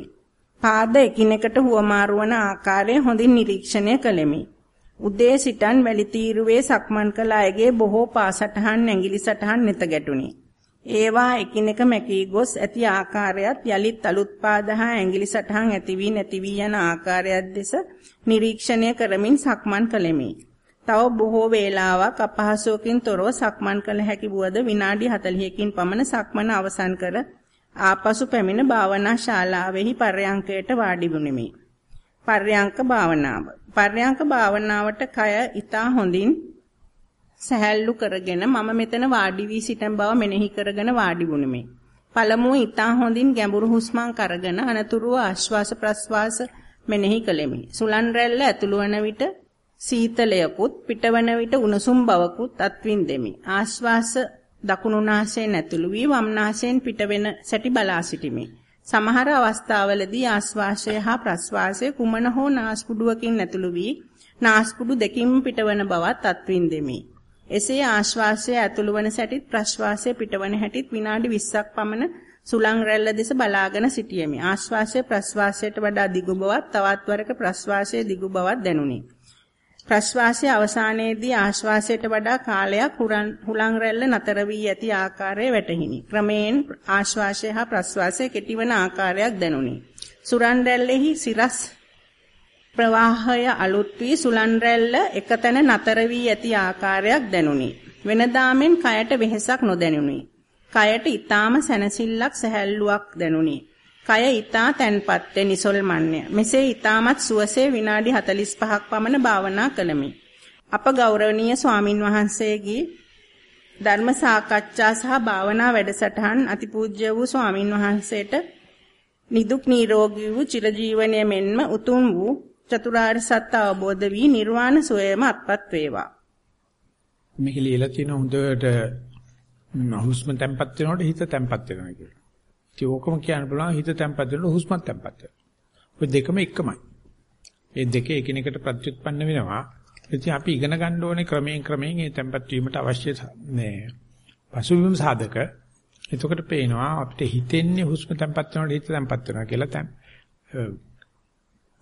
පාද එකිනෙකට හුවමාරු වන ආකාරය හොඳින් නිරීක්ෂණය කළෙමි. උදේ සිටන් වැලි තීරුවේ සක්මන් කළ අයගේ බොහෝ පාසටහන් ඇඟිලි සටහන් නැත ගැටුනි. ඒවා එකිනෙක මැකී ගොස් ඇති ආකාරයත් යලිත් අලුත් පාද හා ඇඟිලි සටහන් ඇති වී නැති වී යන ආකාරයත් දෙස නිරීක්ෂණය කරමින් සක්මන් කළෙමි. තව බොහෝ වේලාවක් අපහසුවකින් තොරව සක්මන් කළ හැකි වුවද විනාඩි 40කින් පමණ සක්මන අවසන් කර ආපසු පැමිණ භාවනා ශාලාවෙහි පර්යංකයට වාඩි වුනිමි. පර්යංක භාවනාව. පර්යංක භාවනාවට කය ඊතා හොඳින් සැහැල්ලු කරගෙන මම මෙතන වාඩි වී සිටන් බව මෙනෙහි කරගෙන වාඩි වුනිමි. පළමුව ඊතා හොඳින් ගැඹුරු හුස්මක් අරගෙන අනතුරුව ආශ්වාස ප්‍රශ්වාස මෙනෙහි කළෙමි. සුලන් රැල්ල ඇතුළු වන විට සීතලයකුත් පිටවන විට උණුසුම් බවකුත් අත්විඳෙමි. ආශ්වාස දකුණු නාසයෙන් ඇතුළු වී වම් නාසයෙන් පිටවෙන සැටි බලා සිටිමි. සමහර අවස්ථාවලදී ආශ්වාසය හා ප්‍රශ්වාසය කුමන හෝ නාස්පුඩුවකින් ඇතුළු වී නාස්පුඩු දෙකින් පිටවන බවත් අත්විඳෙමි. එසේ ආශ්වාසය ඇතුළු වන සැටිත් ප්‍රශ්වාසය පිටවන හැටිත් විනාඩි 20ක් පමණ සුලං රැල්ල දෙස බලාගෙන සිටියෙමි. ආශ්වාසය ප්‍රශ්වාසයට වඩා දිගු බවත් තවත් වරක ප්‍රශ්වාසයේ දිගු බවක් දැනුනි. ප්‍රශ්වාසයේ අවසානයේදී ආශ්වාසයට වඩා කාලයක් හුලං රැල්ල නතර වී ඇති ආකාරය වැටහිනි. ක්‍රමයෙන් ආශ්වාසය හා ප්‍රශ්වාසය කෙටිවන ආකාරයක් දැනුනි. සුරන් රැල්ලෙහි සිරස් ප්‍රවාහය අලුත් වී සුලන් රැල්ල එකතැන නතර වී ඇති ආකාරයක් දැනුනි. වෙනදාමෙන් කයට වෙහෙසක් නොදැනුනි. කයට ඊටාම සැනසෙල්ලක් සැහැල්ලුවක් දැනුනි. කය ඊටා තැන්පත් නිසල්මන්ය. මෙසේ ඊටාමත් සුවසේ විනාඩි 45ක් පමණ භාවනා කළෙමි. අප ගෞරවනීය ස්වාමින් වහන්සේගේ ධර්ම සාකච්ඡා සහ භාවනා වැඩසටහන් අතිපූජ්‍ය වූ ස්වාමින් වහන්සේට නිදුක් නිරෝගී වූ චිරජීවනයේ මෙන්ම උතුම් වූ චතුරාර්ය සත්‍ය අවබෝධ වී නිර්වාණ සෝයම අත්පත් වේවා. මේක ලියලා තියෙන හොඳට හුස්ම තැම්පත් වෙනකොට හිත තැම්පත් වෙනවා කියලා. ඉතින් ඕකම කියන්න පුළුවන් හිත තැම්පත් වෙනකොට හුස්මත් තැම්පත් වෙනවා. ඔය දෙකම එකමයි. මේ දෙක එකිනෙකට ප්‍රත්‍යুৎපන්න වෙනවා. ඉතින් අපි ඉගෙන ගන්න ඕනේ ක්‍රමයෙන් ක්‍රමයෙන් මේ තැම්පත් වීමට අවශ්‍ය මේ පසුබිම් සාධක. එතකොට පේනවා අපිට හිතෙන්නේ හුස්ම තැම්පත් වෙනකොට හිත තැම්පත් වෙනවා කියලා තැම්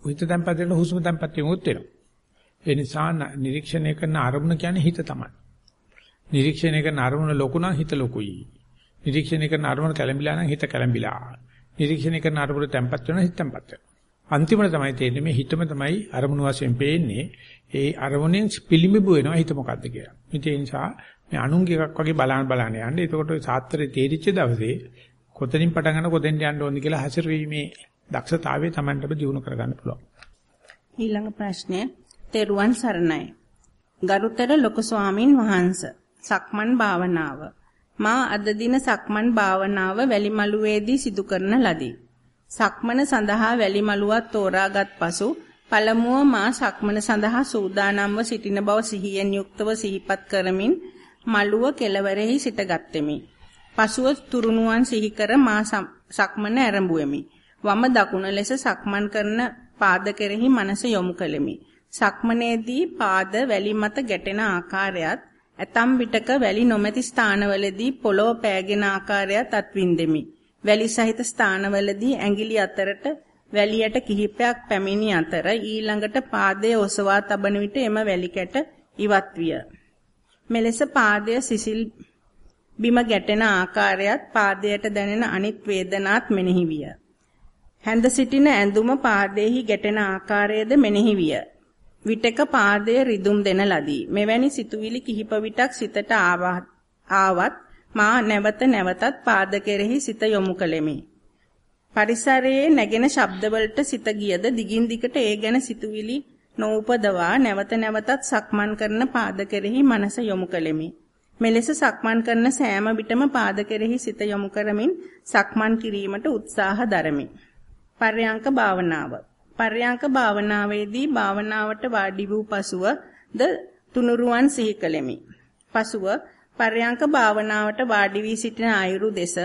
හිත තැම්පත් වෙන හුස්ම තැම්පත් වෙමුත් වෙනවා. ඒ නිසා නිරීක්ෂණය කරන අරමුණ කියන්නේ හිත තමයි. නිරීක්ෂණය කරන අරමුණ ලොකු නම් හිත ලොකුයි. නිරීක්ෂණය කරන අරමුණ කැළඹිලා නම් හිත කැළඹිලා. නිරීක්ෂණය කරන අරමුණ තැම්පත් වෙනවා හිත තැම්පත් වෙනවා. අන්තිමට තමයි තේරෙන්නේ මේ හිතම තමයි අරමුණු වශයෙන් පේන්නේ. ඒ අරමුණෙන් පිළිඹු වෙනවා හිත මොකද්ද කියලා. ඒ නිසා මේ අනුන්ගේ එකක් වගේ බලන්න බලන්න යන්නේ. එතකොට සාත්‍රයේ තේරිච්ච දවසේ කොතනින් පටන් ගන්න කොතෙන් යන්න ඕනද කියලා හසිරවීමේ දක්ෂතාවය Tamanටම දිනු කරගන්න පුළුවන්. ඊළඟ ප්‍රශ්නය තෙරුවන් සරණයි. ගරුතර ලොකු ස්වාමින් වහන්සේ සක්මන් භාවනාව මා අද දින සක්මන් භාවනාව වැලිමලුවේදී සිදු කරන ලදී. සක්මන සඳහා වැලිමලුවක් තෝරාගත් පසු පළමුව මා සක්මන සඳහා සූදානම්ව සිටින බව සිහියෙන් යුක්තව සිහිපත් කරමින් මළුව කෙළවරෙහි සිටගත්ෙමි. පසුව තුරුණුවන් සිහි කර මා සක්මන ආරම්භුවෙමි. වම දකුණ ලෙස සක්මන් කරන පාද කෙරෙහි මනස යොමු කළෙමි. සක්මනේදී පාද වැලි මත ගැටෙන ආකාරයත් ඇතම් විටක වැලි නොමැති ස්ථානවලදී පොළොව පෑගෙන ආකාරයත් අත්විඳෙමි. වැලි සහිත ස්ථානවලදී ඇඟිලි අතරට වැලියට කිහිපයක් පැමිණි අතර ඊළඟට පාදයේ ඔසවා තබන විට එම වැලි කැට ඉවත් විය. මෙලෙස පාදයේ සිසිල් බිම ගැටෙන ආකාරයත් පාදයට දැනෙන අනිත් වේදනාත් මෙනෙහි විය. හැඳ සිටින ඇඳුම පාදයේහි ගැටෙන ආකාරයද මෙනෙහි විය. විටක පාදයේ රිදුම් දෙන ලදී. මෙවැනි සිතුවිලි කිහිප විටක් සිතට ආවත් මා නැවත නැවතත් පාද කෙරෙහි සිත යොමු කළෙමි. පරිසරයේ නැගෙන ශබ්දවලට සිත ගියද දිගින් දිගට ඒ ගැන සිතුවිලි නොඋපදවා නැවත නැවතත් සක්මන් කරන පාද කෙරෙහි මනස යොමු කළෙමි. මෙලෙස සක්මන් කරන සෑම විටම පාද කෙරෙහි සිත යොමු කරමින් සක්මන් කිරීමට උත්සාහ දරමි. පර්යංක භාවනාව. පර්යංක භාවනාවේදී භාවනාවට වාඩි වූ පසුව ද තුනුරුවන් සිහි කළෙමි. පසුව පර්යංක භාවනාවට වාඩි වී සිටින අයුරු දෙස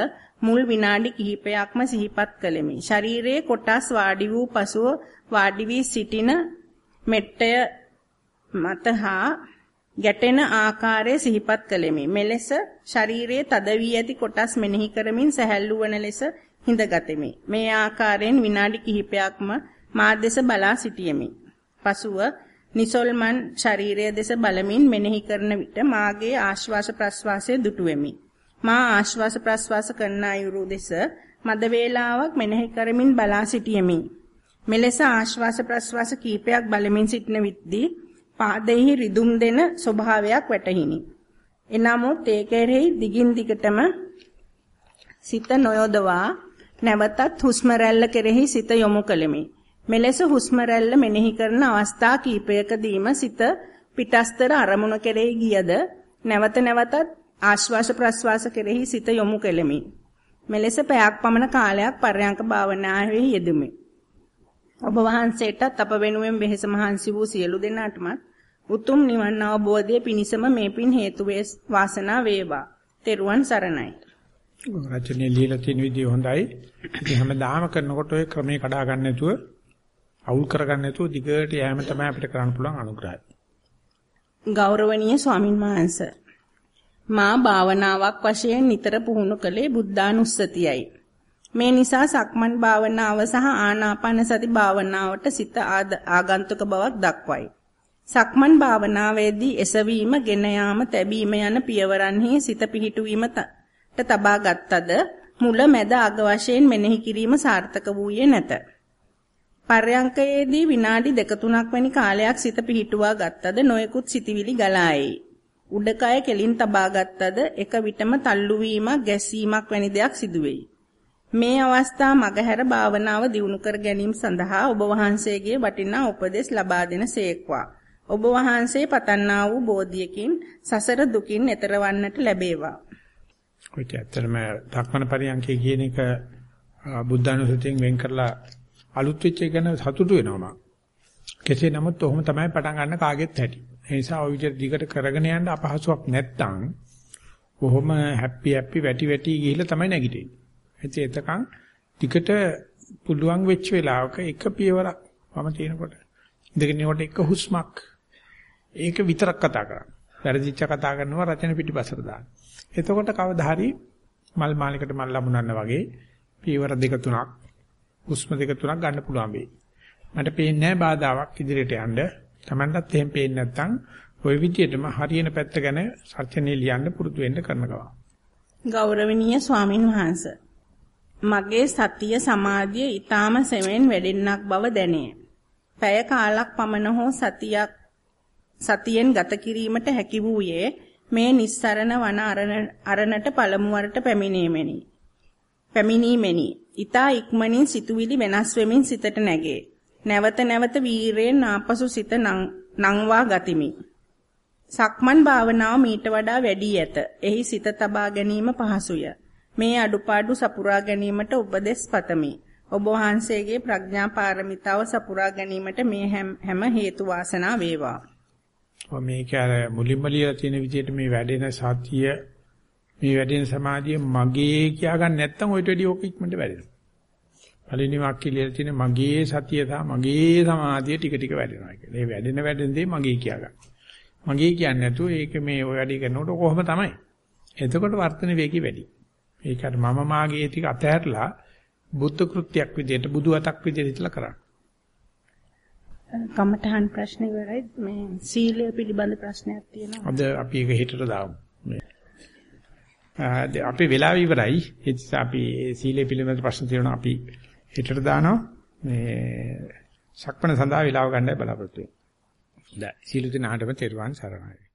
මුල් විනාඩි කිහිපයක්ම සිහිපත් කළෙමි. ශරීරයේ කොටස් වාඩි වූ පසුව වාඩි වී සිටින මෙට්ටය මත හා ගැටෙන ආකාරය සිහිපත් කළෙමි. මෙලෙස ශරීරයේ තද වී ඇති කොටස් මෙනෙහි කරමින් සැහැල්ලු වන ලෙස හිඳගතෙමි. මේ ආකාරයෙන් විනාඩි කිහිපයක්ම මා දෙස බලා සිටියෙමි. පසුව නිසල්මන් ශරීරය දෙස බලමින් මෙනෙහි කරන විට මාගේ ආශ්වාස ප්‍රශ්වාසය දුටුවෙමි. මා ආශ්වාස ප්‍රශ්වාස කරන අයුරු දෙස මද වේලාවක් මෙනෙහි කරමින් බලා සිටියෙමි. මෙලෙස ආශ්වාස ප්‍රශ්වාස කීපයක් බලමින් සිටින විටදී පාදෙහි රිදුම් දෙන ස්වභාවයක් වැටහිනි. එනමුත් ඒ කෙරෙහි දිගින් දිගටම සිත නොයොදවා නැවතත් හුස්ම රැල්ල කෙරෙහි සිත යොමු කළෙමි. මෙලෙස හුස්ම රැල්ල මෙනෙහි කරන අවස්ථා කීපයකදීම සිත පිටස්තර අරමුණ කෙරෙහි ගියද නැවත නැවතත් ආශ්වාස ප්‍රශ්වාස කෙරෙහි සිත යොමු කෙලෙමි. මෙලෙස පැයක් පමණ කාලයක් පර්යංක භාවනාවේ යෙදුමි. ඔබ වහන්සේටත් අප වෙනුවෙන් වෙහෙස මහන්සි වූ සියලු දෙනාටමත් උතුම් නිවන් අවබෝධයේ පිණසම මේ පින් හේතු වාසනා වේවා. තෙරුවන් සරණයි. රචනයේ ලියලා තියෙන විදිය හොඳයි. ඉතින් හැමදාම කරනකොට ඔය ක්‍රමේ කඩා ගන්න නැතුව අවුල් කරගන්න නැතුව දිගට යෑම තමයි අපිට කරන්න පුළුවන් අනුග්‍රහය. ගෞරවනීය ස්වාමින් වහන්සේ මා භාවනාවක් වශයෙන් නිතර පුහුණු කළේ බුද්ධානුස්සතියයි. මේ නිසා සක්මන් භාවනාව සහ ආනාපාන සති භාවනාවට සිත ආගන්තුක බවක් දක්වයි. සක්මන් භාවනාවේදී එසවීම, ගෙන යාම, තැබීම යන පියවරන්හි සිත පිහිටුවීමට තබා ගත්තද මුල මැද අග වශයෙන් මෙනෙහි කිරීම සාර්ථක වූයේ නැත. පර්යංකයේදී විනාඩි දෙක තුනක් වැනි කාලයක් සිත පිහිටුවා ගත්තද නොයෙකුත් සිතිවිලි ගලායි. උඩකය කෙලින් තබා ගත්තද එක විටම තල්ලු වීමක් ගැස්සීමක් වැනි දෙයක් සිදුවේයි. මේ අවස්ථා මගහැර භාවනාව දියුණු කර ගැනීම සඳහා ඔබ වහන්සේගේ වටිනා උපදෙස් ලබා දෙන සේක්වා. ඔබ වහන්සේ පතන්නා වූ බෝධියකින් සසර දුකින් එතර වන්නට ලැබේවා. ඔයිට ඇත්තටම ධක්මන පරියන්කේ කියන එක බුද්ධානුසතියෙන් වෙන් කරලා අලුත් වෙච්ච එක ගැන සතුටු වෙනවා මම. කෙසේ නමුත් ඔහොම තමයි පටන් ගන්න කාගෙත් හැටි. ඒ නිසා ওই විදිහට දිගට කරගෙන යන්න අපහසුයක් නැත්තම් කොහොම හැපි හැපි වැටි වැටි ගිහිල්ලා තමයි නැගිටින්නේ. ඉතින් එතකන් ටිකට පුළුවන් වෙච්ච වෙලාවක එක පියවරක් වම තියෙනකොට ඉඳගෙන ඉනකොට එක හුස්මක් ඒක විතරක් කතා කරන්න. වැරදිච්ච කතා කරනවා රචන පිටිපස්සට දාන්න. එතකොට කවදා හරි මල් මාලයකට මල් ලැබුණා වගේ පියවර දෙක තුනක් හුස්ම දෙක තුනක් ගන්න පුළුවන් වෙයි. මට පේන්නේ නැහැ බාධාවක් ඉදිරියට යන්න. Tamanටත් එහෙම පේන්නේ නැත්නම් ওই විදිහටම හරියන පැත්ත ගැන සත්‍යනේ ලියන්න පුරුදු වෙන්න කරන ගවා. ගෞරවනීය ස්වාමින් වහන්සේ මගේ සතිය සමාධිය ඊටාම සෙමෙන් වැඩෙන්නක් බව දැනේ. පැය කාලක් පමණ හෝ සතියක් සතියෙන් ගත කිරීමට හැකි වූයේ මේ නිස්සරණ වන අරණට පළමු වරට පැමිණීමෙනි. පැමිණීමෙනි. ඊතා ඉක්මනින් සිතුවිලි වෙනස් වෙමින් සිතට නැගේ. නැවත නැවත වීරයෙන් ආපසු සිත නංවා ගතිමි. සක්මන් භාවනාව මීට වඩා වැඩි ඇත. එහි සිත තබා ගැනීම පහසුය. මේ අඩුපාඩු සපුරා ගැනීමට උපදෙස් පතමි. ඔබ වහන්සේගේ ප්‍රඥා පාරමිතාව සපුරා ගැනීමට මේ හැම හේතු වාසනා වේවා. ඔය මේක අර මුලින්ම ලියලා තියෙන විදිහට මේ වැඩෙන සතිය මේ වැඩෙන සමාධිය මගේ කියා ගන්න නැත්නම් ඔයිට වැඩි ඕක ඉක්මනට වැඩෙනවා. පළවෙනි වාක්‍යය ලියලා තියෙන මගේ සතිය සහ මගේ සමාධිය ටික ටික වැඩෙනවා කියලා. ඒ වැඩෙන වැඩෙන දේ මගේ කියා ගන්න. මගේ කියන්නේ නැතුව ඒක මේ ඔය වැඩි කරනකොට කොහොම තමයි. එතකොට වර්තන වේගي වැඩි. ඒක අර මම මාගේ ටික අතහැරලා බුද්ධ කෘත්‍යයක් විදිහට බුදු අතක් විදිහට ඉතලා කරන්න. කමඨහන් ප්‍රශ්න ඉවරයි මේ සීලය පිළිබඳ ප්‍රශ්නයක් තියෙනවා. අද අපි ඒක හිතට දාමු. අපේ වෙලාව ඉවරයි. ඒ නිසා අපි සීලය පිළිබඳ ප්‍රශ්න තියෙනවා අපි හිතට දානවා. මේ සක්මණ සඳහා වෙලාව ගන්නයි බලාපොරොත්තු වෙන්නේ. දැන් සීල දිනාටම තෙරුවන් සරණයි.